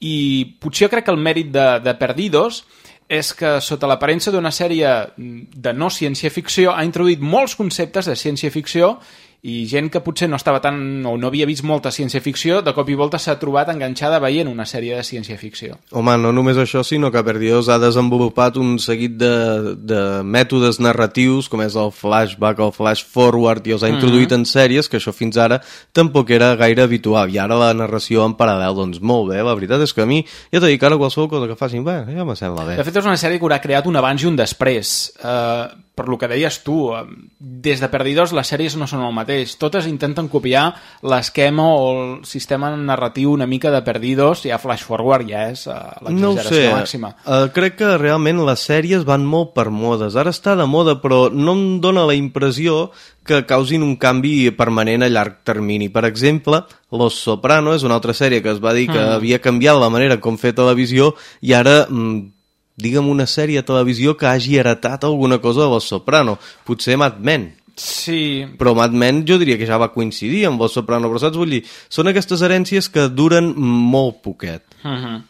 i potser crec que el mèrit de, de Perdidos és que sota l'aparença d'una sèrie de no ciència-ficció ha introduït molts conceptes de ciència-ficció i gent que potser no estava tan o no havia vist molta ciència-ficció, de cop i volta s'ha trobat enganxada veient una sèrie de ciència-ficció. Home, no només això, sinó que Perdidos ha desenvolupat un seguit de, de mètodes narratius, com és el flashback o el flash forward, i els ha Mhm. introduït en sèries, que això fins ara tampoc era gaire habitual. I ara la narració en paral·lel, doncs molt bé. La veritat és que a mi, ja dit que ara qualsevol cosa que facin, bé, ja me sembla bé. De fet, és una sèrie que haurà creat un abans i un després. Uh, per lo que deies tu, uh, des de Perdidos les sèries no són el mateix. Totes intenten copiar l'esquema o el sistema narratiu una mica de Perdidos, ja Flash Forward ja és uh, No ho l'exageració sé, màxima. uh, crec que realment les sèries van molt per modes. Ara està de moda, però no em dóna la impressió que causin un canvi permanent a llarg termini. Per exemple, Los Soprano és una altra sèrie que es va dir que Mm. havia canviat la manera com fer televisió i ara, mm, digue'm una sèrie de televisió que hagi heretat alguna cosa de Los Soprano. Potser Mad Men. Sí, Però Mad Men jo diria que ja va coincidir amb Los Soprano, però saps? Vull dir, són aquestes herències que duren molt poquet. Uh -huh.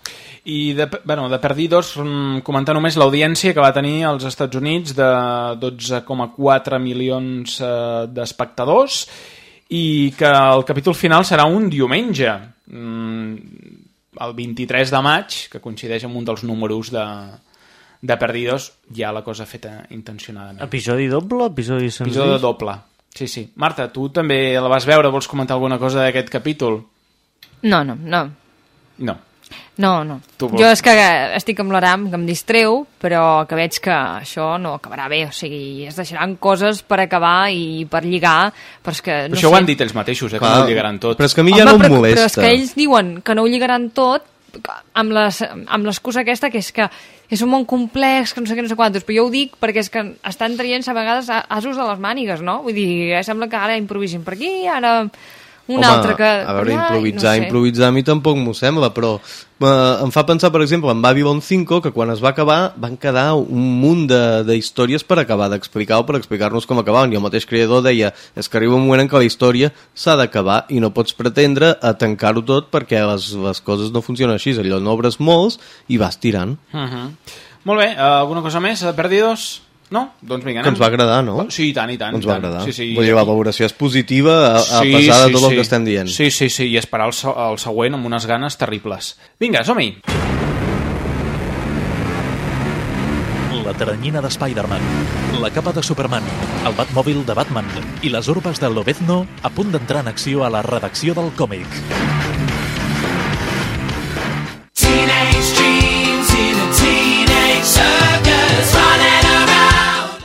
I de, bueno, de Perdidos, mm, comentar només l'audiència que va tenir als Estats Units de 12,4 milions eh, d'espectadors i que el capítol final serà un diumenge, mm, el 23 de maig, que coincideix amb un dels números de, de Perdidos, ja la cosa feta intencionadament. Episodi doble, episodi senzill? Episodi doble. Sí, sí. Marta, tu també la vas veure, vols comentar alguna cosa d'aquest capítol? No, no, no. No. No, no. Tu vols- Jo és que estic amb l'Aram, que em distreu, però que veig que això no acabarà bé. O sigui, es deixaran coses per acabar i per lligar, però és que... Però No això sé. ho han dit ells mateixos, eh, que no ho lligaran tot. però és que a mi ja no em però, molesta. Però és que ells diuen que no ho lligaran tot amb l'excusa aquesta que és que és un món complex, que no sé què, no sé quantos, però jo ho dic perquè és que estan traient a vegades a- asos de les mànigues, no? Vull dir, eh, sembla que ara improvisin per aquí, ara Un Home, altre que... A veure, Ai, improvisar, no sé. improvisar a mi tampoc m'ho sembla, però eh, em fa pensar, per exemple, en Babylon 5, que quan es va acabar van quedar un munt de- d'històries per acabar d'explicar o per explicar-nos com acabaven. I el mateix creador deia, és que arriba un moment en què la història s'ha d'acabar i no pots pretendre a tancar-ho tot perquè les, les coses no funcionen així. Allò n'obres molts i vas tirant. Uh -huh. Molt bé, uh, alguna cosa més? De Perdidos? No? Doncs vinga, Que ens va agradar, no? Sí, i tant, i tant. Ens va tant. agradar. Sí, sí. Vull dir, la valoració és positiva a, a pesar de tot el que estem dient. Sí, sí, sí, i esperar el, el següent amb unes ganes terribles. Vinga, som-hi! La teranyina de Spider-Man, la capa de Superman, el Batmòbil de Batman i les urbes de Lobezno a punt d'entrar en acció a la redacció del còmic. Teenage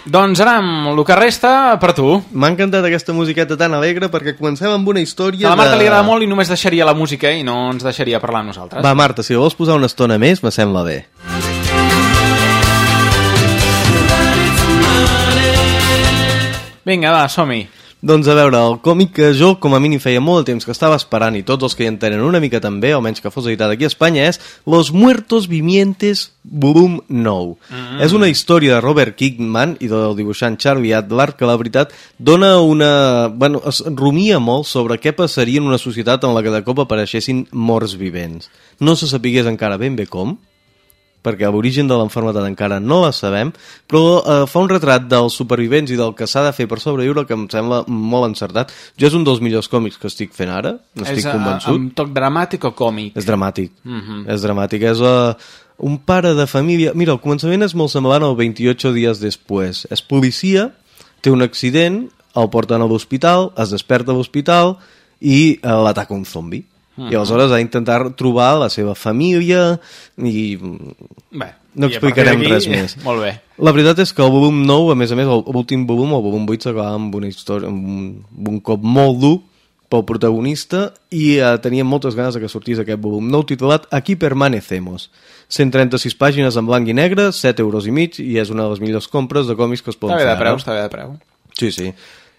Doncs ara, el que resta, per tu. M'ha encantat aquesta musiqueta tan alegre perquè comencem amb una història A la Marta de... li agrada molt i només deixaria la música i no ens deixaria parlar nosaltres. Va, Marta, si vols posar una estona més, me sembla bé. Vinga, va, som-hi. Doncs a veure, el còmic que jo com a mínim feia molt de temps que estava esperant i tots els que hi en tenen una mica també, almenys que fos editat aquí a Espanya, és Los Muertos Vivientes volum 9. Mm. És una història de Robert Kickman i del dibuixant Charlie Adler que la veritat dona una... Bueno, es rumia molt sobre què passaria en una societat en la que de cop apareixessin morts vivents. No se sapigués encara ben bé com, perquè l'origen de l'enfermetat encara no la sabem, però eh, fa un retrat dels supervivents i del que s'ha de fer per sobreviure que em sembla molt encertat. Jo és un dels millors còmics que estic fent ara, n'estic és uh, convençut. amb toc dramàtic o còmic? És dramàtic. Mhm. És dramàtic. És uh, un pare de família... Mira, el començament és molt semblant al 28 dies després. És policia, té un accident, el porten a l'hospital, es desperta a l'hospital i uh, l'ataca un zombi. Mhm. I aleshores ha d'intentar trobar la seva família i... Bé, no i explicarem res d'aquí, més. molt bé. La veritat és que el volum 9, a més a més, l'últim volum, el volum 8, s'acabava amb una història, amb un, amb un cop molt dur pel protagonista i eh, tenia moltes ganes de que sortís aquest volum nou titulat Aquí permanecemos. 136 pàgines en blanc i negre, 7 euros i mig i és una de les millors compres de còmics que es poden Està bé fer de preu, ara. està bé de preu. Sí, sí.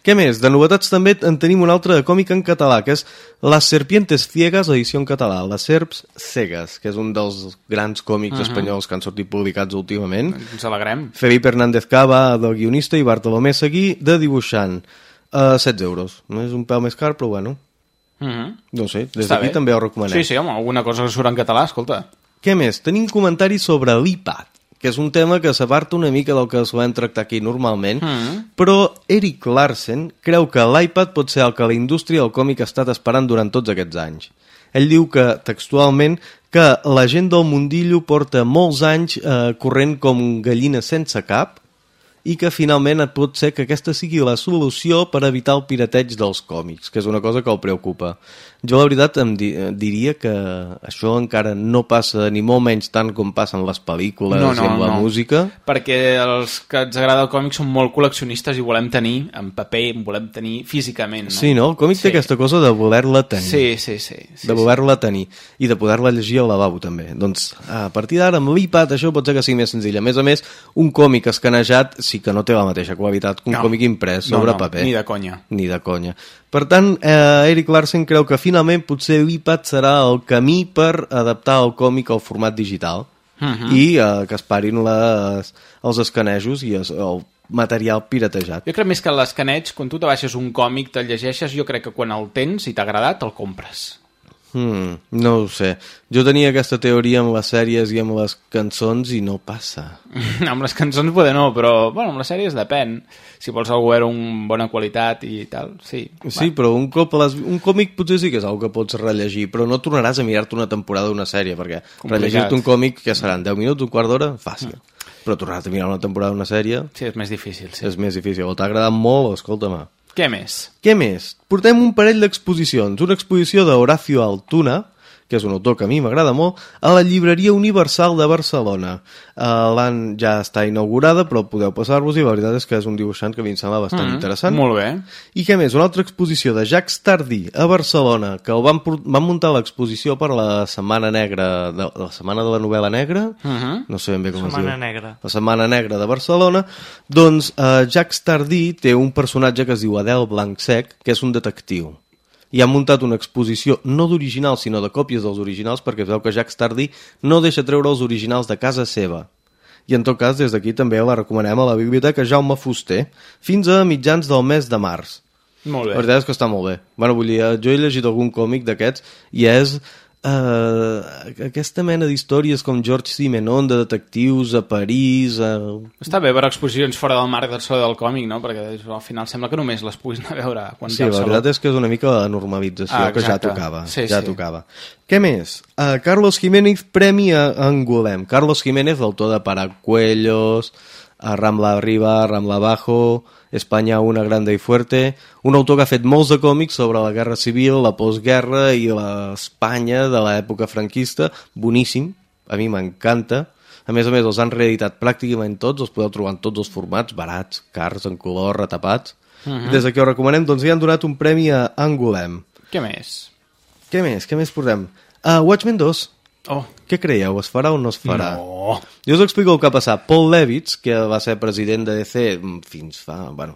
Què més? De novetats també en tenim un altre de còmic en català, que és Las serpientes ciegas, edició en català. Les serps cegues, que és un dels grans còmics Mhm. espanyols que han sortit publicats últimament. Ens alegrem. Felipe Hernández Cava, de guionista, i Bartolomé Seguí, de dibuixant. Uh, 16 euros. No és un pèl més car, però bueno. Mhm. No ho sé, des d'aquí bé. també ho recomanem. Sí, sí, home, alguna cosa que surt en català, escolta. Què més? Tenim comentaris sobre l'iPad, que és un tema que s'aparta una mica del que solem tractar aquí normalment, Mm. però Eric Larsen creu que l'iPad pot ser el que la indústria del còmic ha estat esperant durant tots aquests anys. Ell diu que, textualment, que la gent del mundillo porta molts anys eh, corrent com gallina sense cap i que finalment et pot ser que aquesta sigui la solució per evitar el pirateig dels còmics, que és una cosa que el preocupa. Jo la veritat em di eh, diria que això encara no passa ni molt menys tant com passen les pel·lícules No, i no, amb la no. música. Perquè els que ens agrada el còmic són molt col·leccionistes i volem tenir en paper, en volem tenir físicament. No? Sí, no? El còmic té aquesta cosa de voler-la tenir. Sí, sí, sí. sí de voler-la tenir i de poder-la llegir al lavabo també doncs a partir d'ara amb l'iPad això pot ser que sigui més senzill a més a més un còmic escanejat sí que no té la mateixa qualitat que un No. còmic imprès No, sobre no, paper ni de conya. ni de conya per tant, eh, Eric Larsen creu que finalment potser l'iPad serà el camí per adaptar el còmic al format digital Mhm. i eh, que es parin les, els escanejos i es, el material piratejat Jo crec més que l'escaneig, quan tu te baixes un còmic, te'l llegeixes, jo crec que quan el tens i t'ha agradat, el compres. Hmm, no ho sé. Jo tenia aquesta teoria amb les sèries i amb les cançons i no passa. amb les cançons poder no, però bueno, amb les sèries depèn. Si vols algú veure un bona qualitat i tal, sí. Sí, però un cop les... un còmic potser sí que és una que pots rellegir, però no tornaràs a mirar-te una temporada d'una sèrie, perquè rellegir-te un còmic, que seran 10 minuts, un quart d'hora? Fàcil. Però tornar a mirar una temporada d'una sèrie... Sí, és més difícil, sí. És més difícil. O t'ha agradat molt, escolta'm. Què més? Què més? Portem un parell d'exposicions. Una exposició d'Horacio Altuna, que és un autor que a mi m'agrada molt, a la Llibreria Universal de Barcelona. Uh, L'han ja està inaugurada, però podeu passar-vos i la veritat és que és un dibuixant que a mi em sembla bastant Mhm, interessant. molt bé. I què més? Una altra exposició de Jacques Tardy a Barcelona, que el van, van muntar l'exposició per la Setmana Negra, de, la Setmana de la Novel·la Negra, Mhm. no sé ben bé com es Setmana diu. Negra. La Setmana Negra de Barcelona, doncs eh, Jacques Tardy té un personatge que es diu Adel Blancsec, que és un detectiu. I han muntat una exposició no d'originals sinó de còpies dels originals perquè veu que Jack Stardy no deixa treure els originals de casa seva. I en tot cas des d'aquí també la recomanem a la biblioteca Jaume Fuster fins a mitjans del mes de març. Molt bé. la veritat és que està molt bé. Bueno, vull dir, jo he llegit algun còmic d'aquests i és eh, aquesta mena d'històries com George Simenon de detectius a París eh, Està bé veure exposicions fora del marc del saló del còmic, no? Perquè al final sembla que només les puguis anar a veure quan Sí, la veritat és que és una mica la normalització Ah, que ja tocava. Sí, ja sí. tocava. Què més? Uh, Carlos Jiménez Premi a Angolem. Carlos Jiménez, l'autor de Paracuellos, a Rambla Arriba, Rambla Abajo, Espanya una grande i fuerte, un autor que ha fet molts de còmics sobre la guerra civil, la postguerra i l'Espanya de l'època franquista, boníssim, a mi m'encanta. A més a més, els han reeditat pràcticament tots, els podeu trobar en tots els formats, barats, cars, en color, retapats. Mhm. Des d'aquí ho recomanem, doncs li han donat un premi a Angolem. Què més? Què més? Què més portem? Uh, Watchmen 2. Oh. Què creieu? Es farà o no es farà? No. Jo us explico el que ha passat. Paul Levitz, que va ser president de DC mm, fins fa, bueno,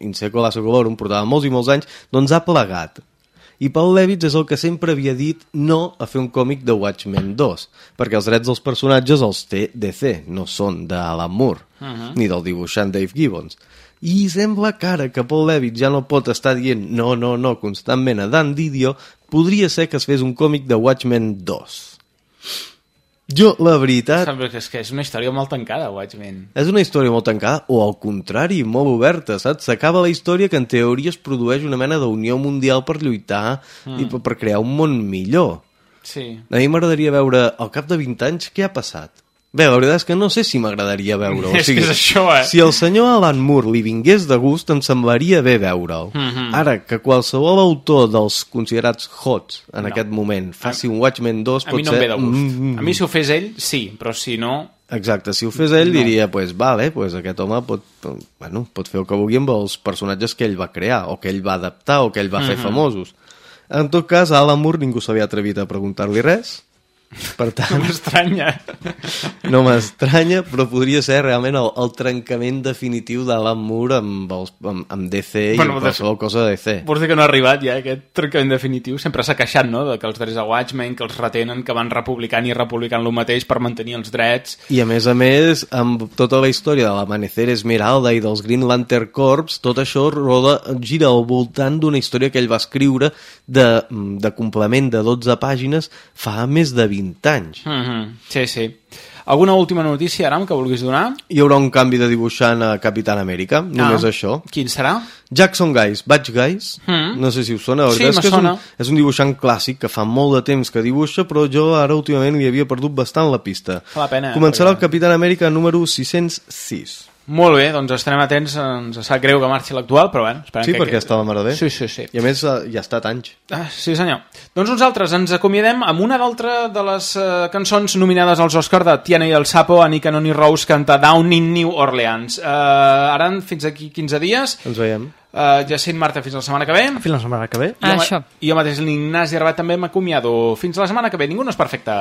in secola secolorum, portava molts i molts anys, doncs ha plegat. I Paul Levitz és el que sempre havia dit no a fer un còmic de Watchmen 2, perquè els drets dels personatges els té DC, no són d'Alan Moore, Mhm. ni del dibuixant Dave Gibbons. I sembla que ara que Paul Levitz ja no pot estar dient no, no, no constantment a Dan Didio, podria ser que es fes un còmic de Watchmen 2. Jo, la veritat, que és que és una història molt tancada, Watchmen. és una història molt tancada, o al contrari, molt oberta, saps? S'acaba la història que en teoria es produeix una mena d'unió mundial per lluitar Mm. i per, per crear un món millor. Sí. A mi m'agradaria veure, al cap de 20 anys, què ha passat? Bé, la veritat és que no sé si m'agradaria veure-ho. És que és això, eh? Si el senyor Alan Moore li vingués de gust, em semblaria bé veure'l. Mhm. Ara, que qualsevol autor dels considerats hots en aquest moment faci un Watchmen 2, A mi no em ve de gust. Mm, A mi si ho fes ell, sí, però si no... Exacte, si ho fes ell No. diria, pues, vale, pues aquest home pot, bueno, pot fer el que vulgui amb els personatges que ell va crear, o que ell va adaptar, o que ell va fer Mhm. famosos. En tot cas, a Alan Moore ningú s'havia atrevit a preguntar-li res, per tant... No m'estranya. No m'estranya, però podria ser realment el, el trencament definitiu d'Alan Moore amb, els, amb, amb DC i Bueno, de- qualsevol cosa de DC. Vols dir que no ha arribat ja aquest trencament definitiu? Sempre s'ha queixat, no?, de que els drets de Watchmen, que els retenen, que van republicant i republicant el mateix per mantenir els drets. I a més a més, amb tota la història de l'Amanecer Esmeralda i dels Green Lantern Corps, tot això roda, gira al voltant d'una història que ell va escriure de, de complement de 12 pàgines fa més de 20 anys. Mm -hmm. Sí, sí. Alguna última notícia, Aram, que vulguis donar? Hi haurà un canvi de dibuixant a Capitán Amèrica, només Ah. això. Quin serà? Jackson Guys, Batch Guys, Mm. no sé si us sona, Sí, és que és un, sona. és un dibuixant clàssic que fa molt de temps que dibuixa, però jo ara últimament li havia perdut bastant la pista. Fa la pena, eh, Començarà perquè- el Capitán Amèrica número 606. Molt bé, doncs estarem atents, ens sap greu que marxi l'actual, però bueno, esperem Sí, que... perquè està la mare bé. Sí, sí, sí. I a més eh, ja ha estat anys. Ah, sí, senyor. Doncs nosaltres ens acomiadem amb una d'altra de les uh, cançons nominades als Oscar de Tiana i el Sapo, Annika Noni Rose canta Down in New Orleans. Uh, ara, fins aquí 15 dies. Ens veiem. Uh, Jacint Marta, fins la setmana que ve. Fins la setmana que ve. Jo, ma- jo mateix, l'Ignasi Arbat, també m'acomiado. Fins la setmana que ve. Ningú no és perfecte.